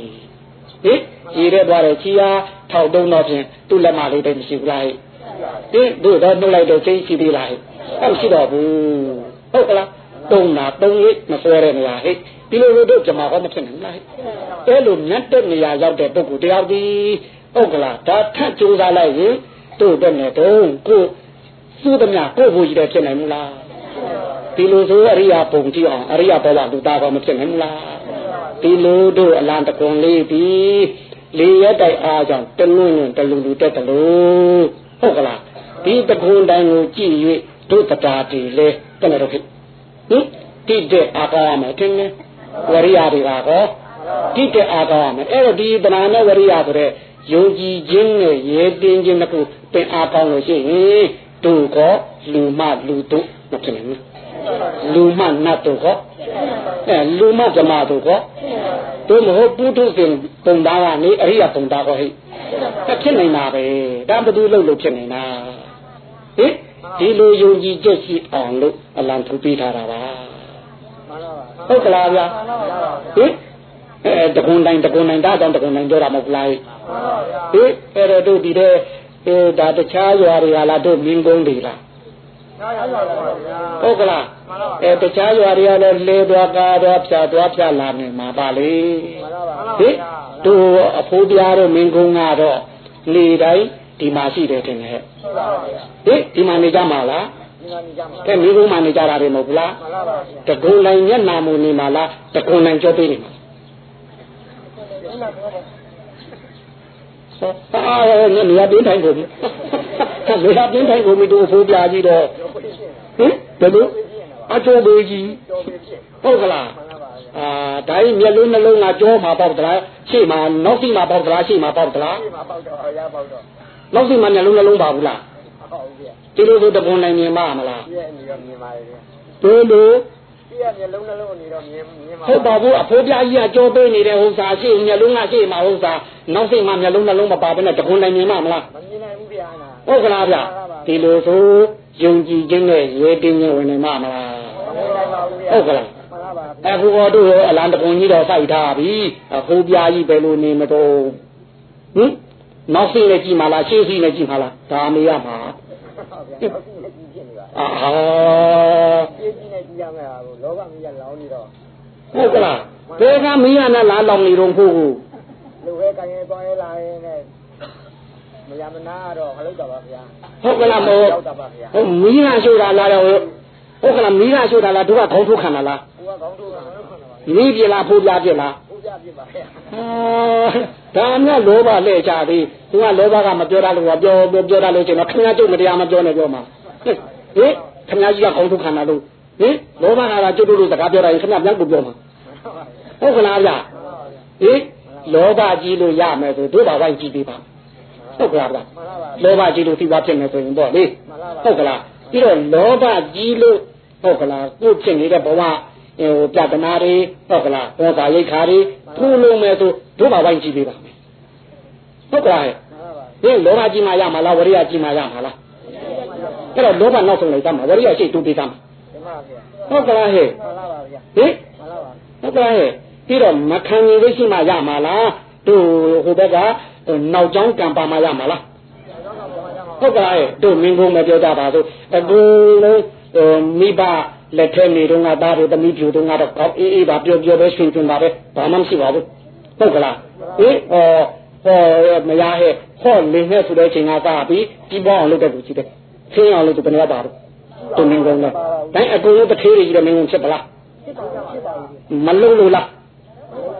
ဟင်ရေတဲ့သွားတဲ့ခြေဟာထောက်တုံးတော့ဖြင့်သူ့လက်မလေးတိတ်မရှိဘူးလားဟင်တို့တော့နှုတ်လိုက်တော့ချင်းရှိသေးလားအဲ့မရှိတော့ဘူးဟုတ်ကလားတုံးတာတုံးလေးမဆွဲတဲ့နေရာဟဲ့ဒီလိုလိုတို့ကြမှာဟောမဖြစ်နိုင်လားအဲ့လိုမြတ်တဲ့နေရာရောက်တဲ့ပုဂ္ဂိုလ်တရားဒီဟုတ်ကလားဒါထပ်ကြိုးစားလိုက်ရင်တို့တဲ့နဲ့တုံးကိုသူ့သမျှကိုယ့်ဘုရားဖြစ်နိုင်မလား ဒီလိုဆိုအရိယာပုံကြည့်အောင်အရိယာဘဝလူသားဘာမဖြစ်နိုင်မလားဒီလိုတို့အလံတကွန်လေးပြီးလေးရက်တိုက်အားကြောင့်တလွန်းလွန်းတလူလူတက်တလို့ဟုတ်ကလားဒီတကွန်တိုင်းကိုကြည့်၍တို့တရားတည်လဲတနေ့တော့ဖြစ်ဟင်တိတဲ့အားကောင်းရမယ်ထင်တယ်ဝရိယတွေကဟောတိတဲ့အားကောင်းရမယ်အဲ့တော့ဒီတဏှာနဲ့ဝရိယဆိုတဲ့ယုံကြည်ခြင်းနဲ့ရဲတင်းခြင်းတစ်ခုသင်အားကောင်းလို့ရှိရင်တို့ကလူမလူတို့မဖြစ်နိုင်ဘူး လူမနတ်တို့ကအဲလူမဓမ္မတို့ကတို့မဟုတ်ပုထုဇဉ်ပုံသားကနေအရိယပုံသားကဟိဖြစ်နေတာပဲဒါဘယ်သူလို့လို့ဖြစ်နေတာဟင်ဒီလိုယုံကြည်ချက်ရှိအောင်လို့အလံထူပေးထားတာပါဟုတ်ကလားဗျာဟင်အဲတကွန်တိုင်းတကွန်တိုင်းဒါကြောင့်တကွန်တိုင်းပြောတာမဟုတ်လားဟင်အဲ့တော့တို့ဒီတဲ့အဲဒါတခြားရွာတွေကလားတို့မင်းကုန်းတွေလား ဟုတ်ကလားအဲတခြားရွာတွေကလည်းလေသွားကားသွားဖြာသွားဖြာလာနေမှာပါလေဟင်တို့အဖိုးပြားတို့မင်းကုန်းကတော့နေတိုင်းဒီမှာရှိတယ်တင်တယ်ဟင်ဒီမှာနေကြမှာလားကဲမိဘမှနေကြတာတွေမဟုတ်ဘူးလားတကုံနိုင်မျက်နာမူနေမှာလားတကုံနိုင်ကြောပေးနေမှာအာနေနေရာပြင်းထိုင်ကု န်ပြီနေရာပြင်းထိုင်ကုန်ပြီတို့အဖိုးပြကြီးတော့ဟင်ဘယ်လိုအကျိုးပေးကြီးဟုတ်ကလားအာဒါကြီးမျက်လုံးနှလုံးကကြောမှာပေါက်သလားရှေ့မှာနောက်စီမှာပေါက်သလားရှေ့မှာပေါက်သလားရှေ့မှာပေါက်တော့အရာပေါက်တော့နောက်စီမှာမျက်လုံးနှလုံးပါဘူးလားဟုတ်ပြီဒီလိုဆိုတပွန်နိုင်မြင်ပါမလားပြည့်နေတော့မြင်ပါလေဘယ်လိုပြည့်မျက်လုံးနှလုံးအနေတော့မြင်မြင်ပါဟုတ်ပါဘူးအဖိုးပြကြီးကကြောပေးနေတဲ့ဥစ္စာရှေ့မျက်လုံးကရှေ့မှာဥစ္စာနောက်စိတ်မှာမျက်လုံးနှလုံးမပါဘဲနဲ့တပွန်နိုင်မြင်ပါမလားမမြင်နိုင်ဘူးဗျာ ဟုတ်ကလားဗျဒီလိုဆိုယုံကြည်ခြင်းနဲ့ရဲတင်းခြင်းဝင်နေမှာမလားဟုတ်ကလားအခုတော့တို့အလံတပွန်ကြီးတော့စိုက်ထားပြီအဖိုးပြကြီးဘယ်လိုနေမတော့ဟင်နောက်စိတ်နဲ့ကြည့်မှလားရှေ့စိတ်နဲ့ကြည့်မှလားဒါမေးရမှာဟအာဟာပြည့်ကြည့်နေကြည့်ရမယ်ဟာကိုလောဘမီးကလောင်းနေတော့ဟုတ်ကလားဘယ်ကမီးရနဲ့လာလောင်နေတော့ဖို့ကိုလူပဲကံရင်သွားရဲလာရင်နဲ့ မရမနာတော့မလုပ်တော့ပါဗျာဟုတ်ကလားမို့ရောက်တာပါဗျာဟုတ်မီးရရှို့တာလားတော့ဟုတ်ကလားမီးရရှို့တာလားတို့ကခေါင်းထုတ်ခံတာလားကိုကကောင်းတို့ကမီးပြလားဖိုးပြပြလားပူကြပြပါဗျာဟာဒါမှလောဘလဲကြသေးသူကလောဘကမပြောတာလို့ပြောပြောပြောတာလို့ချင်းတော့ခင်ဗျားကျုပ်မတရားမပြောနဲ့ပြောမှာဟင်ခင်ဗျားကြီးကခေါင်းထုတ်ခံတာလို့ဟင်လောဘကလာကျုပ်တို့စကားပြောတာရင်ခင်ဗျားပြန်ကိုပြောမှာဟုတ်ကလားဗျဟင်လောဘကြီးလို့ရမယ်ဆိုတို့ဘာဝိုင်းကြည့်ပေးပါ ဟုတ်ကလားဗျမှန်လားပါလောဘကြီးလို့သိပါဖြစ်မယ်ဆိုရင်ပေါ့လေမှန်လားပါဟုတ်ကလားပြီးတော့လောဘကြီးလို့ဟုတ်ကလားကိုယ်ဖြစ်နေတဲ့ဘဝဟိုပြဒနာတွေဟုတ်ကလားဘောသာရိတ်ခါတွေထူလုံးမယ်ဆိုတို့ဘာဝိုင်းကြည့်ပေးပါမယ်ဟုတ်ကလားဟဲ့မှန်လားပါဒီလောဘကြီးမှရမှာလားဝရိယကြီးမှရမှာလားအဲ့တော့လောဘနောက်ဆုံးလိုက်သားမှာဝရိယရှိတူပေးသားမှာဒီမှာဗျာဟုတ်ကလားဟဲ့မှန်လားပါဗျာဟင်မှန်လားပါဟုတ်ကလားဟဲ့ပြီးတော့မခံရင်လို့ရှိမှရမှာလားတို့ဟိုဘက်က နောက်ကျောင်းကံပါမှရမှာလားဟုတ်ကဲ့အဲ့တို့မင်းကုန်းမပြောကြပါစို့အခုလုံးဟိုမိဘလက်ထဲနေတော့ငါသားတွေသမီးပြူတော့ငါတော့ကောက်အေးအေးပါပြောပြောပဲရှင်ရှင်ပါပဲဘာမှမရှိပါဘူးဟုတ်ကလားအေးဟောဟောမရဟဲ့ဟောလင်းနဲ့ဆိုတဲ့အချိန်ကစားပြီးပြီးပေါအောင်လုပ်တဲ့လူကြီးတဲ့ခင်းအောင်လုပ်သူဘယ်နဲ့ပါတော့တို့မင်းကုန်းလဲတိုင်းအကုန်လုံးတစ်ခေးကြီးတဲ့မင်းကုန်းဖြစ်ပလားဖြစ်ပါဖြစ်ပါဘူးမလုံးလို့လား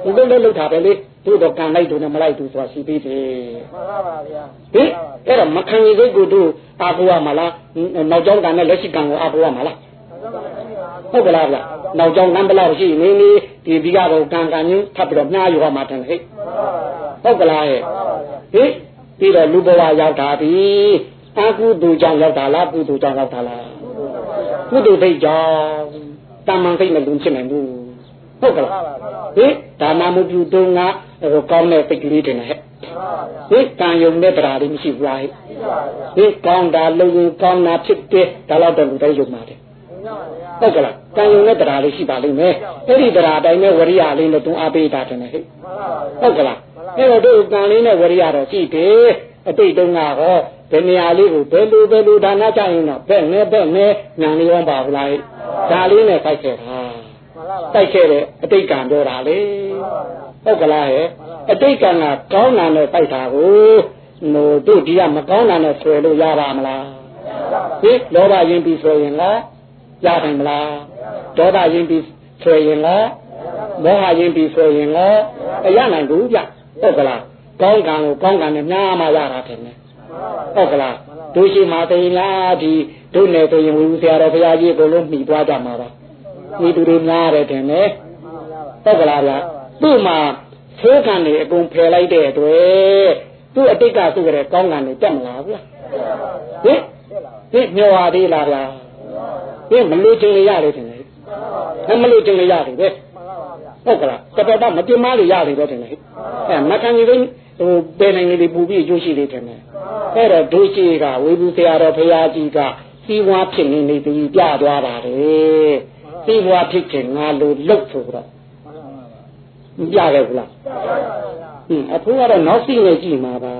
ဒီလိုလေးလုပ်တာပဲလေ တို့တော့ကန်လိုက်တို့နဲ့မလိုက်ဘူးဆိုတာရှိသေးတယ်မှန်လားပါဗျာဟင်အဲ့တော့မခံရစိတ်ကိုတို့အာကိုရမှာလားနောက်ကျောင်းကံနဲ့လက်ရှိကံကိုအာကိုရမှာလားဟုတ်ကလားဗျနောက်ကျောင်းကံဘယ်လောက်ရှိနေနေဒီဒီကတော့ကံကံချင်းထပ်ပြီးတော့မြားယူရမှာတယ်ဟဲ့ဟုတ်ကလားဟဲ့ဟင်ပြီးတော့လူဘဝရောက်တာပြီအာကုသူကြောင့်ရောက်တာလားကုသူကြောင့်ရောက်တာလားကုသူသိကြောင့်တမန်သိမလူဖြစ်နိုင်ဘူးဟုတ်ကလားဟင်ဒါနမှုပြုတုံးက ဟိုကောင်းတဲ့စိတ်ကလေးတင်ဟဲ့ဟိကံယုံတဲ့တရားလေးမရှိဘူးလားဟိဟိကောင်းတာလုံရင်ကောင်းတာဖြစ်တယ်ဒါတော့တော့လူတိုင်းယုံပါတယ်ဟုတ်ကလားကံယုံတဲ့တရားလေးရှိပါလိမ့်မယ်အဲ့ဒီတရားတိုင်းနဲ့ဝရိယလေးနဲ့တုံးအားပေးတာတယ်ဟိဟုတ်ကလားအဲ့တော့တို့ကံလေးနဲ့ဝရိယတော့ရှိတယ်အတိတ်တုန်းကဟောဘယ်နေရာလေးကိုဘယ်လိုဘယ်လိုဒါနကြရင်တော့ဘက်နဲ့ဘက်နဲ့ညာလေးရောပါဘူးလားဟိဒါလေးနဲ့စိုက်ခဲ့တာမှန်လားပါစိုက်ခဲ့တဲ့အတိတ်ကံပြောတာလေ ဟုတ်ကလားဟဲ့အတိတ်ကံကကောင်းတာနဲ့စိုက်တာကိုဟိုတို့ဒီကမကောင်းတာနဲ့ဆွဲလို့ရပါမလားဟင်လောဘရင်ပြီးဆွဲရင်လားရနိုင်မလားဒေါသရင်ပြီးဆွဲရင်လားမောဟရင်ပြီးဆွဲရင်လားမရနိုင်ဘူးဗျဟုတ်ကလားကောင်းကံကိုကောင်းကံနဲ့များမှရတာတယ်ဟုတ်ကလားတို့ရှိမှသိလားဒီတို့နယ်ဆိုရင်ဝီဝဆရာတော်ဘုရားကြီးအကုန်လုံးမှီသွားကြမှာပါဒီသူတွေများတယ်တင်လေဟုတ်ကလားဗျ သူ့မှာဖိုးကံတွေအကုန်ဖယ်လိုက်တဲ့အတွက်သူ့အတိတ်ကသူ့ကြတဲ့ကောင်းကံတွေတက်မလားဗျဟင်ဟင်မျောပါသေးလားဗျဟင်မလို့ချင်းလေးရတယ်တင်လေဟင်မလို့ချင်းလေးရတယ်ပဲဟုတ်ကလားတပတ်တော့မတင်မလို့ရတယ်ပဲတင်လေအဲမခံကြီးဟိုပယ်နိုင်လေးပူပြီးအကျိုးရှိလေးတယ်မယ်အဲ့တော့ဒုရှိကဝေဘူးဆရာတော်ဘုရားကြီးကစီဝါဖြစ်နေနေပြီးပြသွားပါတယ်စီဝါဖြစ်ခြင်းငါလိုလုတ်ဆိုတော့ မပြခဲ့ဘူးလားဟင်းအဖိုးကတော့နောက်စီနဲ့ကြည့်မှာပါ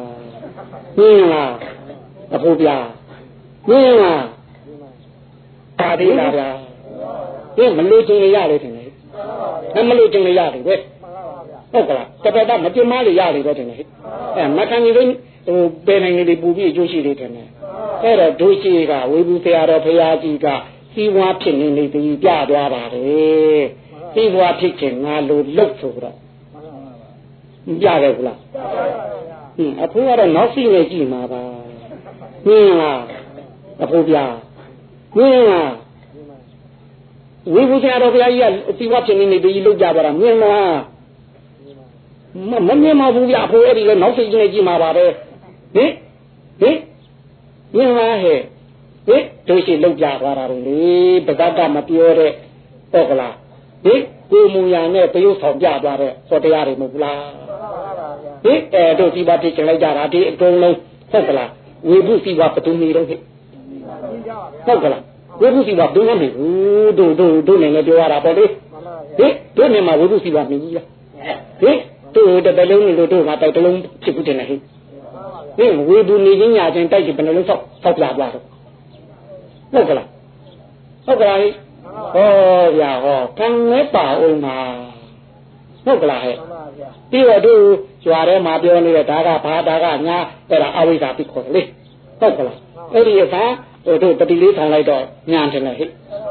ဟင်းလားအဖိုးပြဟင်းလားဒါသေးလားဗျာဟင်းမလို့ခြင်းရရတယ်ထင်တယ်မလို့ခြင်းရတယ်ပဲဟုတ်ကလားတပတ်တော့မတင်မလို့ရတယ်ပဲထင်တယ်အဲမခံကြီးဟိုပယ်နိုင်လေးပူပြီးအကျိုးရှိလေးထင်တယ်အဲ့တော့ဒုရှိကဝေဘူးဆရာတော်ဘုရားကြီးကစီဝါဖြစ်နေနေပြီးပြသွားပါတယ် စီဝါဖြစ်ခြင်းငါလိုလုတ်ဆိုတော့မပြခဲ့ဘူးလားဟင်းအဖိုးကတော့နောက်စီနဲ့ကြည့်မှာပါဟင်းလားအဖိုးပြဟင်းလားဝိဘုရားတော်ဘုရားကြီးကစီဝါဖြစ်နေနေပြီးလုတ်ကြပါတာမြင်လားမမမြင်ပါဘူးဗျအဖိုးအဲ့ဒီလည်းနောက်စိတ်ကြီးနဲ့ကြည့်မှာပါပဲဟင်ဟင်မြင်လားဟဲ့ဟင်တို့ရှိလုတ်ကြသွားတာလေပဇတ်ကမပြောတဲ့ဟုတ်ကလား ဟင်ကိုမူရံနဲ့တရုပ်ဆောင်ပြသွားတဲ့ဟောတရားတွေမဟုတ်ဘူးလားဟင်အဲတို့ဒီပါဖြစ်ချင်လိုက်ကြတာဒီအကုန်လုံးဟုတ်ကလားဝေဘုစီဝါပတုနေတော့ဟဲ့ဟုတ်ကလားဝေဘုစီဝါဘယ်နဲ့ဘူးတို့တို့တို့နေလည်းပြောရတာပေါ့လေဟင်တို့နေမှာဝေဘုစီဝါမြင်ကြီးလားဟင်တို့တပလုံးနေလို့တို့မှာတိုက်တလုံးဖြစ်ဘူးတင်လေဟဲ့ဟင်ဝေဘူးနေချင်းညာချင်းတိုက်ပြီးဘယ်နှလုံးဆောက်ဆောက်ပြသွားတော့ဟုတ်ကလားဟဟုတ်ကလားဟော ဗျာဟောခံလဲပါအောင်ပါဟုတ်ကလားဟဲ့မှန်ပါဗျာပြီးတော့သူကျွာထဲမှာပြောနေတဲ့ဒါကဘာဒါကညာအဲ့ဒါအဝိဇ္ဇာပြီးခေါ်တယ်လေဟုတ်ကလားအဲ့ဒီအခါဟိုတို့တတိလေးထောင်လိုက်တော့ညာတယ်လေဟဲ့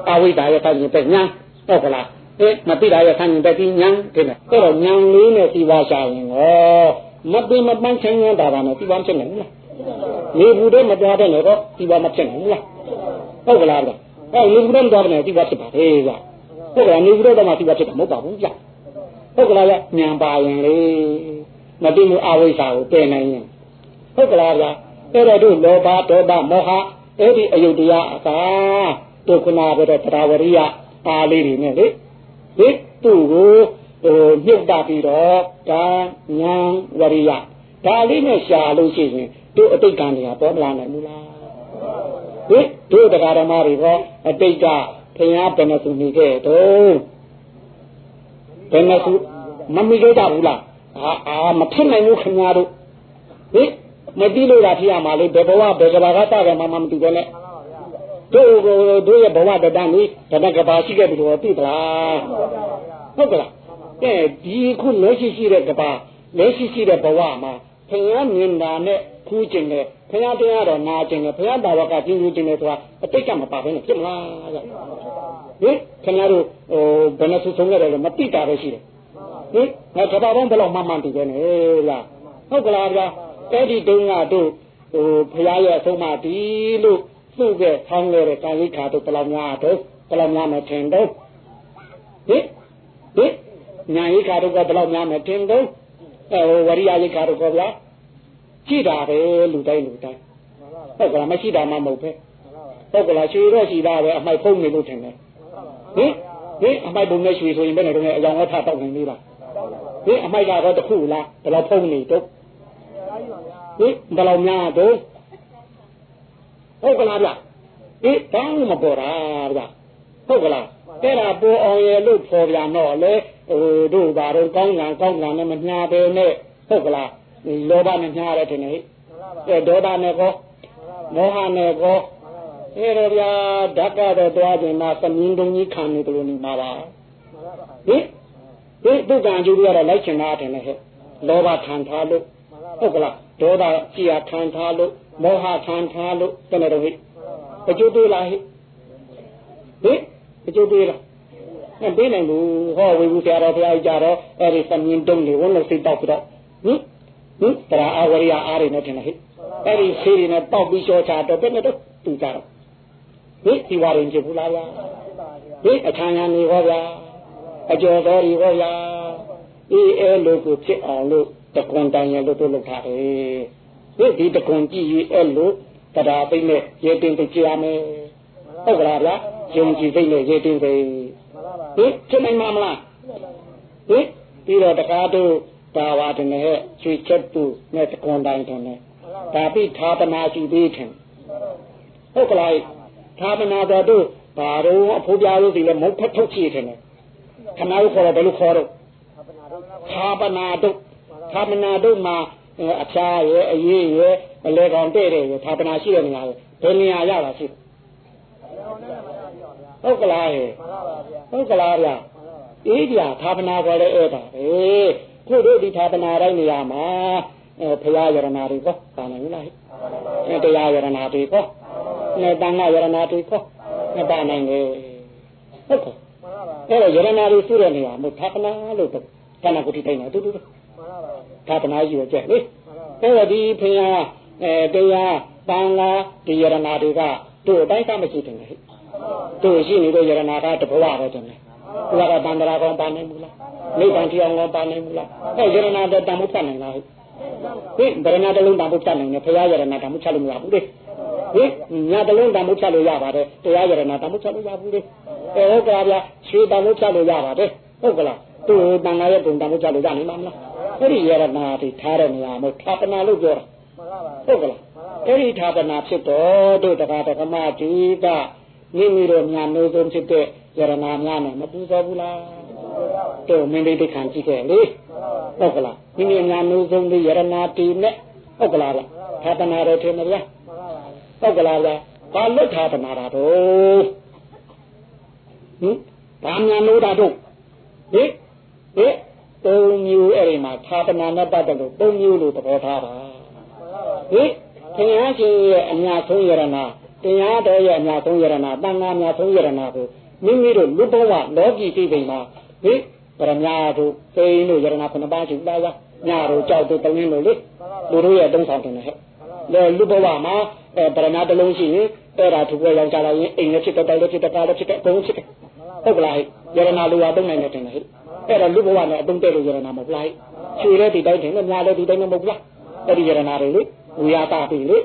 အဝိဇ္ဇာရဲ့တိုင်းပဲညာဟုတ်ကလားအေးမသိတာရဲ့ဆန်းရင်ပဲပြီးညာတယ်အဲ့တော့ညာလေးနဲ့စီပါရှာရင်ဟောမသိမပန်းချင်းနေတာပါနဲ့စီပါဖြစ်နေဘူးလားနေဘူးတော့မသွားတဲ့နဲ့တော့စီပါမဖြစ်နိုင်ဘူးလားဟုတ်ကလားဗျ အဲ့နေဘူးတော့မသွားတဲ့နဲ့စီပါဖြစ်ပါတယ်ဗျဟုတ်ကလားနေဘူးတော့မှစီပါဖြစ်တာမဟုတ်ပါဘူးဗျဟုတ်ကလားဗျညံပါရင်လေမသိမှုအဝိဇ္ဇာကိုပယ်နိုင်ရင်ဟုတ်ကလားဗျအဲ့တော့တို့လောဘဒေါသမောဟအဲ့ဒီအယုတ်တရားအကာတို့ခုနကပြောတဲ့တရားဝရိယပါလေးတွေနဲ့လေဟိသူ့ကိုဟိုမြုပ်တာပြီးတော့ကာညာဝရိယဒါလေးနဲ့ရှာလို့ရှိရင်တို့အတိတ်ကံတွေကပေါ်မလာနိုင်ဘူးလား ဟိတို့တရားဓမ္မတွေကအတိတ်ကဘုရားဘယ်နှစုနေခဲ့တော့ဘယ်နှစုမမိခဲ့ကြဘူးလားအာအာမဖြစ်နိုင်ဘူးခင်ဗျားတို့ဟိမတိလို့လားဖြစ်ရမှာလေဘယ်ဘဝဘယ်ကဘာကစတယ်မှမမသိပဲနဲ့တို့ကိုတို့ရဲ့ဘဝတတန်းนี่တတကဘာရှိခဲ့ပြီလို့သိသလားဟုတ်ကလားကဲဒီခုလက်ရှိရှိတဲ့ကဘာလက်ရှိရှိတဲ့ဘဝမှာဘုရားမြင်တာနဲ့ခူးကျင်တယ်ဘုရားတရားတော်နာကျင်တယ်ဘုရားတာဝကကျင်းကျင်းတယ်ဆိုတာအတိတ်ကမပါဘဲနဲ့ဖြစ်မလားကဟင်ခင်ဗျားတို့ဟိုဘယ်နဲ့ဆူဆုံးခဲ့တယ်လို့မသိတာပဲရှိတယ်ဟင်ငါကဘာပေါင်းဘယ်လောက်မှန်မှန်တည်တယ်နဲ့လားဟုတ်ကလားဗျာအဲ့ဒီတုန်းကတို့ဟိုဘုရားရဲ့အဆုံးအမဒီလို့သူ့ကဆောင်းခဲ့တဲ့ကာလိခါတို့ဘယ်လောက်များတော့ဘယ်လောက်များမထင်တော့ဟင်ဟင်ညာရိခါတို့ကဘယ်လောက်များမထင်တော့အဲဟိုဝရိယရိခါတို့ကဗျာ ရှိတာပဲလူတိုင်းလူတိုင်းဟုတ်ကလားမရှိတာမှမဟုတ်ပဲဟုတ်ကလားရွှေတော့ရှိတာပဲအမိုက်ဖုံးနေလို့ထင်တယ်ဟင်ဟင်အမိုက်ပုံနဲ့ရွှေဆိုရင်ဘယ်နဲ့တော့အယောင်ဝတ်ထတောက်နေသေးလားဟင်အမိုက်ကတော့တခုလားဘယ်လောက်ဖုံးနေတော့ဟင်ဘယ်လောက်များတော့ဟုတ်ကလားဗျဟင်တောင်းမပေါ်တာဗျဟုတ်ကလားအဲ့ဒါပေါ်အောင်ရဲ့လို့ဖော်ပြန်တော့လေဟိုတို့ဘာတော့ကောင်းကံကောင်းကံနဲ့မညာပဲနဲ့ဟုတ်ကလား လောဘနဲ့ညာရတယ်ထင်တယ်ဟဲ့ဒေါသနဲ့ကောမောဟနဲ့ကောအဲ့တော့ဗျာဓာတ်ကတော့တွားခြင်းမှာသမင်းတုံကြီးခံနေတယ်လို့နေမှာပါဟင်ဒီပုဂ္ဂံကျူရတော့လိုက်ချင်တာတယ်ဟဲ့လောဘခံထားလို့ဟုတ်ကလားဒေါသကြည်ရခံထားလို့မောဟခံထားလို့တနေ့တော့ဟိအကျိုးတွေးလားဟိဟိအကျိုးတွေးလားအဲပေးနိုင်ဘူးဟောဝေဘူးဆရာတော်ဘုရားကြီးကြတော့အဲ့ဒီသမင်းတုံးတွေဝန်လို့စိတ်တောက်ပြီးတော့ဟင် ဟင်တရားအဝရိယအားတွေနဲ့ထင်တယ်ဟိအဲ့ဒီဆေးတွေနဲ့တောက်ပြီးလျှောချတော့ဘယ်နဲ့တော့တူကြတော့ဟိဒီဝါရင်ဖြစ်ဘူးလားဗျာဟိအချမ်းရနေဟောဗျာအကျော်တော်တွေဟောဗျာအေးအဲလိုကိုဖြစ်အောင်လို့တကွန်တိုင်ရလို့တို့လုပ်ထားတယ်ဟိဒီတကွန်ကြည့်ရေးအဲ့လိုတရားသိနဲ့ရေတင်သိကြရမယ်ဟုတ်ကလားဗျာယုံကြည်သိနဲ့ရေတင်သိဟိဖြစ်နိုင်မှာမလားဟိပြီးတော့တကားတို့ ဒါဝါတနဲ့ရွှေချက်တူနဲ့တကွန်တိုင်တယ်နဲ့ဒါပြီးသာသနာရှိသေးတယ်ဟုတ်ကလားသာသနာတော်တို့ဘာတော့အဖိုးပြားလို့ဒီလေမုတ်ဖက်ထုတ်ချည်တယ်နဲ့ခဏလို့ခေါ်တော့ဘယ်လိုခေါ်တော့သာပနာတို့သာပနာတို့မှာအဖျားရဲ့အရေးရဲ့အလဲကောင်တဲ့တဲ့ရဲ့သာပနာရှိတဲ့နေရာရဲ့ဘယ်နေရာရတာရှိဟုတ်ကလားဟဲ့ဟုတ်ကလားဗျအေးပြသာပနာခေါ်တဲ့အဲ့ဒါပဲ ခုတို့ဒီသာပနာတိုင်းနေရာမှာအဲဖရာယရနာတွေကောပါနိုင်လားဟဲ့တရားယရနာတွေကောနဲ့တန်ခါယရနာတွေကောမပါနိုင်လေဟုတ်ကဲ့အဲ့တော့ယရနာတွေစုတဲ့နေရာမှာသာပနာလို့ကဏ္ဍကုတိတိုင်းနေတူတူသာပနာကြီးရဲ့ကြက်လေအဲ့တော့ဒီဖရာအဲတရားတန်ခါဒီယရနာတွေကတို့အတိုင်းကမရှိတယ်လေတို့ရှိနေတဲ့ယရနာကတဘဝပဲတယ်လေ သူကတန်တရာကောင်းပါနိုင်ဘူးလားနိဗ္ဗာန်တရားကောင်းပါနိုင်ဘူးလားအဲယရနာတော့တန်ဖို့ဖြတ်နိုင်လားဟဲ့ဟင်ဗရဏတလုံးတန်ဖို့ဖြတ်နိုင်တယ်ဖရာယရနာတန်ဖို့ဖြတ်လို့မရဘူးလေဟင်ညာတလုံးတန်ဖို့ဖြတ်လို့ရပါတယ်တရားယရနာတန်ဖို့ဖြတ်လို့ရဘူးလေအဲဟုတ်ကလားဗျာရွှေတန်ဖို့ဖြတ်လို့ရပါတယ်ဟုတ်ကလားသူတန်ခါရဲ့ပုံတန်ဖို့ဖြတ်လို့ရနိုင်မှာမလားအဲ့ဒီယရနာတွေထားတဲ့နေရာမှာဌာပနာလို့ပြောတာဟုတ်ကလားအဲ့ဒီဌာပနာဖြစ်တော့တို့တရားဓမ္မတိကမိမိတို့ညာမျိုးဆုံးဖြစ်တဲ့ ယရနာများနဲ့မပူဇော်ဘူးလားတို့မင်းလေးတိခံကြည့်ခဲ့လေဟုတ်ကလားမိမိညာမျိုးဆုံးလေးယရနာတီနဲ့ဟုတ်ကလားဗျဌာပနာတော်ထင်မလားဟုတ်ကလားဗျဘာလွတ်ဌာပနာတာတော့ဟဟင်ဘာမြန်လို့တာတော့ဟင်ဟင်သုံးမျိုးအဲ့ဒီမှာသာသနာနဲ့ပတ်သက်လို့သုံးမျိုးလို့သဘောထားပါဟင်တရားရှင်ရဲ့အများဆုံးယရနာတရားတော်ရဲ့အများဆုံးယရနာတန်ခါအများဆုံးယရနာကို မိမိတို့လူဘဝလောကီသိပင်မှာဟင်ပရမညာတို့သိန်းတို့ယရနာခုနှစ်ပါးရှိပါလားညတို့ကြောက်တို့တလင်းတို့လေလူတို့ရဲ့တုံးဆောင်တယ်ဟဲ့လေလူဘဝမှာအဲပရမညာတစ်လုံးရှိရင်တဲ့တာသူပွဲရောက်ကြလာရင်အိမ်လည်းဖြစ်တဲ့တိုက်လည်းဖြစ်တဲ့ကားလည်းဖြစ်တဲ့ဘုံဖြစ်တယ်ဟုတ်ကလားယရနာလူဝတုံးနိုင်တယ်တင်တယ်ဟဲ့အဲ့တော့လူဘဝနဲ့အတုံးတဲ့လို့ယရနာမဟုတ်လားချွေတဲ့ဒီတိုင်းတင်နဲ့ညာတဲ့ဒီတိုင်းနဲ့မဟုတ်လားအဲ့ဒီယရနာတွေလေဝိယာတာပြီလေ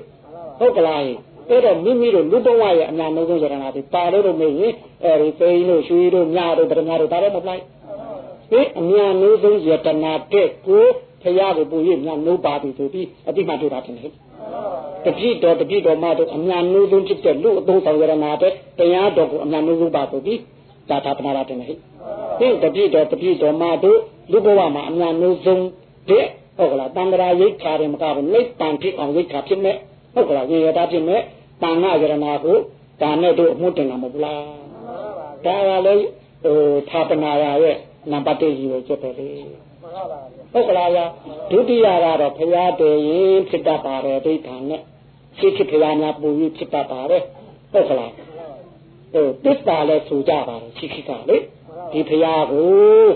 ဟုတ်ကလား အဲ့တော့မိမိတို့လူဘဝရဲ့အများဆုံးယရနာတွေပါလို့တော့မေးရင်အဲဒီသိန်းတို့ရွှေတို့ညတို့ဗရမတို့ဒါတော့မဟုတ်လားဒီအများဆုံးယတနာတဲ့ကိုဖရာကိုပူရမြန်နိုးပါပြီဆိုပြီးအတိမတွေ့တာတင်တယ်တပြည့်တော်တပြည့်တော်မှတော့အများနိုးဆုံးဖြစ်တဲ့လူအသုံးဆောင်ရနာတဲ့တရားတော်ကိုအများနိုးဆုံးပါဆိုပြီးဒါသာပနာတာတင်တယ်ဟင်တပြည့်တော်တပြည့်တော်မှတို့လူဘဝမှာအများနိုးဆုံးတဲ့ဟုတ်ကလားတန်ត្រာရိတ်ခါတယ်မကဘူးနိဗ္ဗာန်ဖြစ်အောင်ရိတ်ခါဖြစ်မဲ့ဟုတ်ကလားရေရတာဖြစ်မဲ့ တန်ခါရနာကိုဒါနဲ့တို့အမှုတင်တာမဟုတ်လားဒါကလည်းဟိုသာပနာရရဲ့နံပါတ်1ကြီးပဲချက်တယ်လေဟုတ်ကလားဗျာဒုတိယကတော့ဖရာတည်ရင်ဖြစ်တတ်ပါတယ်ဒိဋ္ဌာန်နဲ့ရှိခိဖရာများပူပြီးဖြစ်တတ်ပါတယ်ဟုတ်ကလားဟိုတစ္ဆာလည်းဆိုကြပါတယ်ရှိခိကလေဒီဖရာကို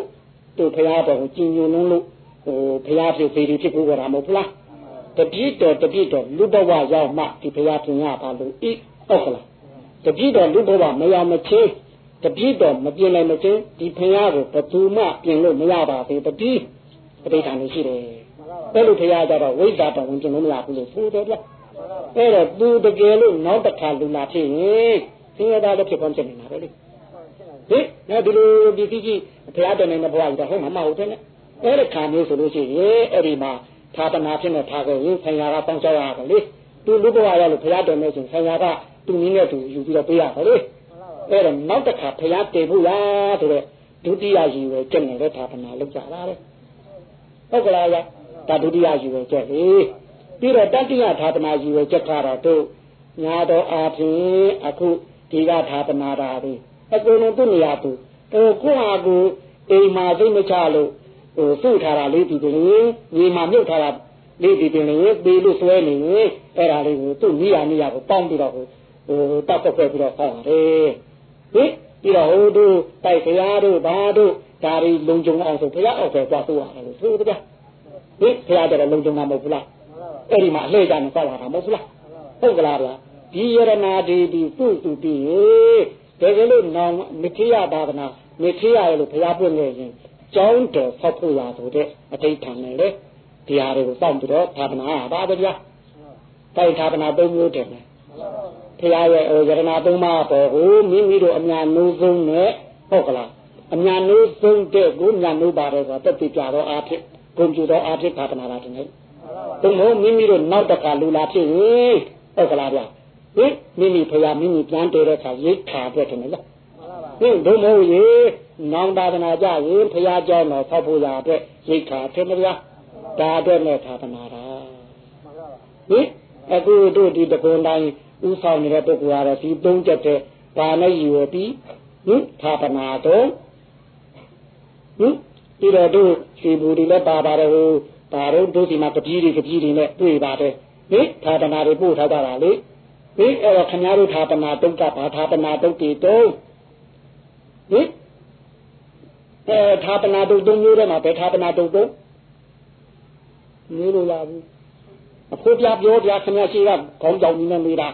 သူဖရာတော်ကိုကြည်ညိုလုံးလို့ဟိုဖရာဖြစ်သေးတယ်ဖြစ်ဖို့ကြတာမဟုတ်လား တပြည့်တော်တပြည့်တော်လူဘဝရောက်မှဒီဖရာပြင်ရပါလို့ဤဟုတ်ကလားတပြည့်တော်လူဘဝမရောက်မချင်းတပြည့်တော်မပြင်နိုင်မချင်းဒီဖရာကိုဘသူမှပြင်လို့မရပါဘူးတပြည့်ပဋိဌာန်ရှိတယ်အဲ့လိုဖရာကြတော့ဝိဇ္ဇာတော်ဝင်ပြင်လို့မရဘူးလို့ဆိုတယ်ဗျအဲ့တော့သူတကယ်လို့နောက်တစ်ခါလူလာဖြစ်ရင်သင်ရတာလည်းဖြစ်ကောင်းဖြစ်နေတာပဲလေဟင်နော်ဒီလိုဒီတိကြီးဖရာတော်နေတဲ့ဘဝကြီးတော့ဟုတ်မှာမဟုတ်တဲ့နဲ့အဲ့ဒီခါမျိုးဆိုလို့ရှိရင်အဲ့ဒီမှာ သာသနာဖြစ်နေထားခဲ့ရင်ဆံရကပေါင်းချရတယ်လေသူလူဘဝရလို့ဖရာတော်နေချင်းဆံရကသူနည်းနဲ့သူယူပြီးတော့ပေးရတယ်လေအဲ့တော့နောက်တစ်ခါဖရာတည်ဖို့လားဆိုတော့ဒုတိယရည်ပဲကျင့်နေတဲ့သာသနာလုပ်ကြတာလေဟုတ်ကလားဗျဒါဒုတိယရည်ပဲကျက်လေပြီးတော့တတိယသာသနာရည်ပဲကျက်ကတော့တို့ညာတော်အားဖြင့်အခုဒီကသာသနာတာတွေအကုန်လုံးသူ့နေရာသူဟိုကိုယ့်ဟာကိုအိမ်မှာသိမချလို့ ဟိုစုထားတာလေးဒီပင်ညီမှာမြုပ်ထားတာလေးဒီပင်လေးပေးလို့ဆွဲနေရင်အဲ့ဒါလေးကိုသူ့နေရာနေရာကိုပေါင်းပြီးတော့ဟိုတောက်ခွက်ပြီးတော့ဆောင်းရတယ်ဟင်ပြီးတော့ဟိုတို့တိုက်ခရားတို့ဘာတို့ဒါတွေလုံခြုံအောင်ဆိုဘုရားအောက်ပဲသွားဆိုရတယ်လို့ဆိုကြဟင်ဘုရားတဲ့လုံခြုံမှာမဟုတ်ဘူးလားအဲ့ဒီမှာအလှည့်ကြနေသွားတာမဟုတ်ဘူးလားဟုတ်ကလားဗျာဒီယရနာဒီဒီသူ့သူပြီးတကယ်လို့နောင်မထေရသာသနာမထေရရဲ့လို့ဘုရားပွင့်နေရင် ကျောင်းတော်ဖောက်ဖို့ရဆိုတဲ့အဋိဌာန်နဲ့လေဒီဟာတွေကိုစောင့်ပြီးတော့သာသနာပါပဲဗျာတိုက်သာသနာသုံးမျိုးတယ်ဘုရားရဲ့ယရနာသုံးပါးပေါ်ကိုမိမိတို့အများနိုးဆုံးနဲ့ဟုတ်ကလားအများနိုးဆုံးတဲ့ကိုညာနိုးပါတယ်ဆိုတော့တက်ပြတော့အားဖြင့်ဂုံပြတော့အားဖြင့်သာသနာတာတည်းနဲ့ဘုံမို့မိမိတို့နောက်တခါလူလာဖြစ်ရင်ဟုတ်ကလားဗျာဟင်မိမိဖရာမိမိပြန်တည်တဲ့အခါရိတ်ခါအတွက်တယ်နော် ဟင်ဘုံမို့ရေနောင်သာသနာကြရင်ဖရာကြောင်းတော်ဖောက်ဖို့ရအတွက်ရိတ်ခါတယ်မဗျာဒါအတွက်နဲ့သာသနာတာဟင်အခုတို့ဒီတကွန်တိုင်းဥဆောင်နေတဲ့ပုဂ္ဂိုလ်ကတော့ဒီသုံးချက်တဲ့ဘာနဲ့ရည်ရွယ်ပြီးဟင်သာသနာတော်ဟင်ပြီးတော့တို့ခြေဘူတွေလည်းပါပါတယ်ဟိုဒါတော့တို့ဒီမှာကပီးတွေကပီးတွေနဲ့တွေ့ပါတယ်ဟင်သာသနာတွေပို့ထားကြတာလေဟင်အဲ့တော့ခင်ဗျားတို့သာသနာတုတ်ကဘာသာသနာတုတ်တွေတုံး ဟင်အဲသာသနာတုတ်တုံးမျိုးတွေမှာဘယ်သာသနာတုတ်တုံးမျိုးလို့ရဘူးအဖိုးပြပြောပြခင်ဗျားရှိကခေါင်းကြောင်နေနေနေတာ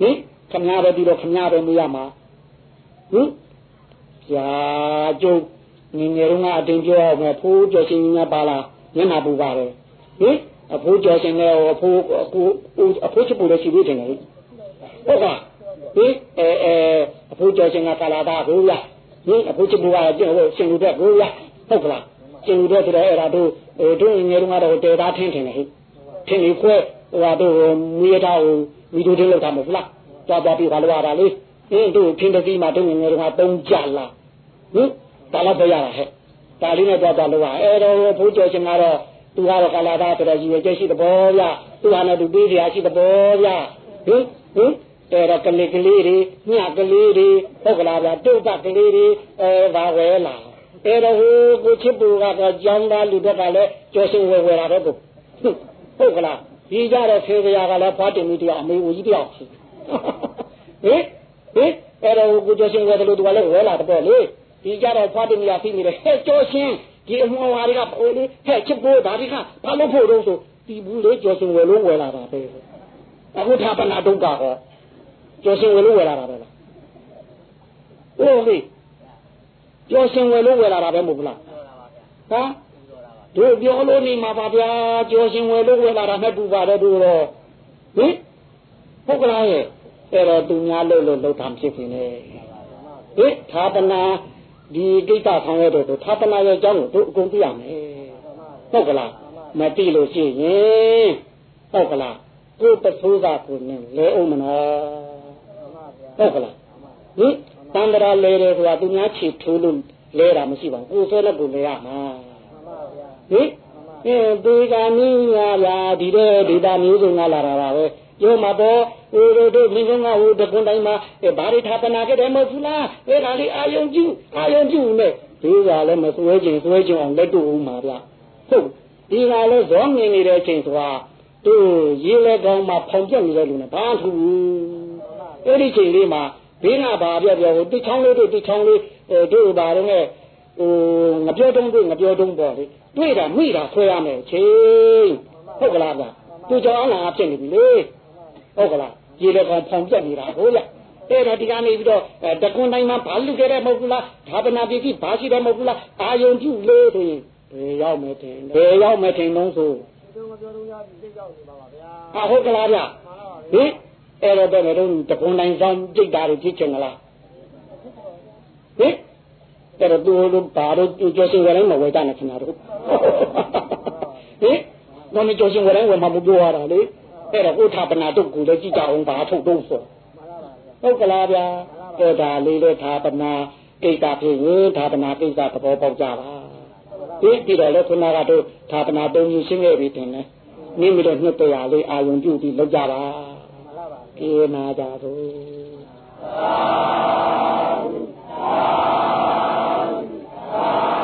ဟင်ခင်ဗျားပဲပြီးတော့ခင်ဗျားပဲမေးရမှာဟင်ဇာကျုပ်ငငယ်တုန်းကအတင်ပြောအောင်မယ်ဖိုးကျော်ရှင်များပါလားမျက်နှာပူပါတယ်ဟင်အဖိုးကျော်ရှင်လည်းအဖိုးအခုအဖိုးချပူလည်းရှိသေးတယ်လေဟုတ်ကဲ့ ဟင်အဲအဲအဖိုးကျော်ရှင်ကကာလာတာကိုရဟင်အဖိုးချပူကကျဟိုရှင်လူတဲ့ကိုရဟုတ်ကလားရှင်လူတဲ့ဆိုတော့အဲ့ဒါတို့တို့ငယ်တုန်းကတော့တေသားထင်းထင်တယ်ဟင်ထင်းလေးခွဲဟိုဟာတို့မီးထားဟိုမီးတို့တင်းလောက်တာမဟုတ်လားကြွားကြွားပြီးခါလိုရတာလေဟင်တို့ထင်းတကြီးမှာတို့ငယ်ငယ်တုန်းကတုံးကြလားဟင်ဒါလည်းပြရတာဟဲ့ဒါလေးနဲ့တော့တော့လို့ပါအဲတော့ဘိုးကျော်ရှင်ကတော့သူကတော့ကာလာသားဆိုတော့ရည်ရွယ်ချက်ရှိတဲ့ဘောဗျသူဟာနဲ့သူပေးစရာရှိတဲ့ဘောဗျဟင်ဟင်တ အဲ့တော့ကလေးကလေးတွေညကလေးတွေဟုတ်ကလားဗျာတုတ်တကလေးတွေအဲဘာဝဲလာအဲ့တော့ဟိုကိုချစ်ပူကတော့ကြောင်းသားလူတွေကလည်းကြောစင်ဝဲဝဲလာတော့ကိုဟုတ်ကလားဒီကြတော့ဖေဖရာကလည်းဖွားတင်မိတရားအမေဦးကြီးတရားရှိဟင်ဟင်အဲ့တော့ကိုကြောစင်ဝဲတယ်လို့သူကလည်းဝဲလာတော့လေဒီကြတော့ဖွားတင်မိတရားသိနေတယ်ဟဲ့ကြောစင်ဒီအမွန်ဝါတွေကပိုလေဟဲ့ချစ်ပူဒါတွေကဘာလို့ဖို့တော့ဆိုဒီဘူးလေကြောစင်ဝဲလို့ဝဲလာတာပဲအခုထာပနာဒုက္ခဟော ကျော်စင်ဝယ်လို့ဝယ်လာတာပဲလားဟုတ်ပြီကျော်စင်ဝယ်လို့ဝယ်လာတာပဲမဟုတ်လားဟမ်တို့ပြောလို့နေမှာပါဗျာကျော်စင်ဝယ်လို့ဝယ်လာတာနဲ့တူပါတယ်တို့တော့ဟင်ဟုတ်ကလားရဲ့အဲ့တော့သူများလို့လို့လောက်တာဖြစ်နေတယ်ဟင်သာသနာဒီကိစ္စဆောင်ရတဲ့တို့သာသနာရဲ့အကြောင်းကိုတို့အကုန်သိရမယ်ဟုတ်ကလားမသိလို့ရှိရင်ဟုတ်ကလားကိုယ်ပစိုးကကိုနဲ့လဲအောင်မနော် ဟုတ်ကလားဟင်တန္တရာလဲတယ်ဆိုတာသူများခြေထိုးလို့လဲတာမရှိပါဘူးကိုယ်ဆွဲလည်းကိုလဲရမှာဟင်အင်းဒီကနည်းညာလာဒီတဲ့ဒေတာမျိုးစုံကလာတာပါပဲပြောမှာပေါ့ဟိုတို့တို့မိကုန်းကဟိုတကွန်းတိုင်းမှာဘာတွေထာပနာခဲ့တယ်မဟုတ်ဘူးလားအဲ့ဒါလေးအာယုံကျူအာယုံကျူနဲ့ဒီကလည်းမစွဲခြင်းစွဲခြင်းအောင်လက်တို့ဦးမှာဗျဟုတ်ဒီကလည်းဇောမြင်နေတဲ့အချိန်ဆိုတာတို့ရေးလက်ကောင်းမှာဖောင်ပြက်နေတဲ့လူနဲ့ဘာထူး အဲ့ဒီချိန်လေးမှာဘေးကဘာပြောပြောဟိုတစ်ချောင်းလေးတို့တစ်ချောင်းလေးတို့ဘာတော့နဲ့ဟိုငပြောတုံးတို့ငပြောတုံးပေါ့လေတွေ့တာမိတာဆွဲရမယ်ချိန်ဟုတ်ကလားဗျသူကြောင်းလာဖြစ်နေပြီလေဟုတ်ကလားရေလည်းကောင်ဖောင်ပြက်နေတာဟုတ်လားအဲ့တော့ဒီကနေပြီးတော့တကွန်တိုင်းမှာဘာလူခဲ့တဲ့မဟုတ်ဘူးလားဒါပနာပစ္စည်းဘာရှိတယ်မဟုတ်ဘူးလားအာယုံပြုလေးဆိုရင်ဘယ်ရောက်မယ်ထင်ဘယ်ရောက်မယ်ထင်တော့ဆိုတို့မပြောတော့ရပြီသိရောက်နေပါပါဗျာဟာဟုတ်ကလားဗျဟင် အဲ့တော့တော့တော့တကွန်တိုင်းဆောင်ကြိတ်တာတွေဖြစ်ချင်လားဟင်အဲ့တော့သူတို့ဘာလို့ကြောစင်ဝရိုင်းမဝယ်ကြနဲ့ခင်ဗျားတို့ဟင်တော့မကြောစင်ဝရိုင်းဝယ်မှာမပြောရတာလေအဲ့တော့ကိုထာပနာတို့ကိုလည်းကြည့်ကြအောင်ဘာထုတ်တော့ဆိုဟုတ်ကလားဗျာအဲ့ဒါလေးလေထာပနာကိစ္စဖြစ်ရင်ထာပနာကိစ္စသဘောပေါက်ကြပါဒီပြီးတော့လည်းခုနကတော့ထာပနာတုံးကြီးရှင်းခဲ့ပြီတင်တယ်နိမိတ်နှစ်တရားလေးအာယုံပြုပြီးလောက်ကြပါ ပြေနာကြကုန်သာ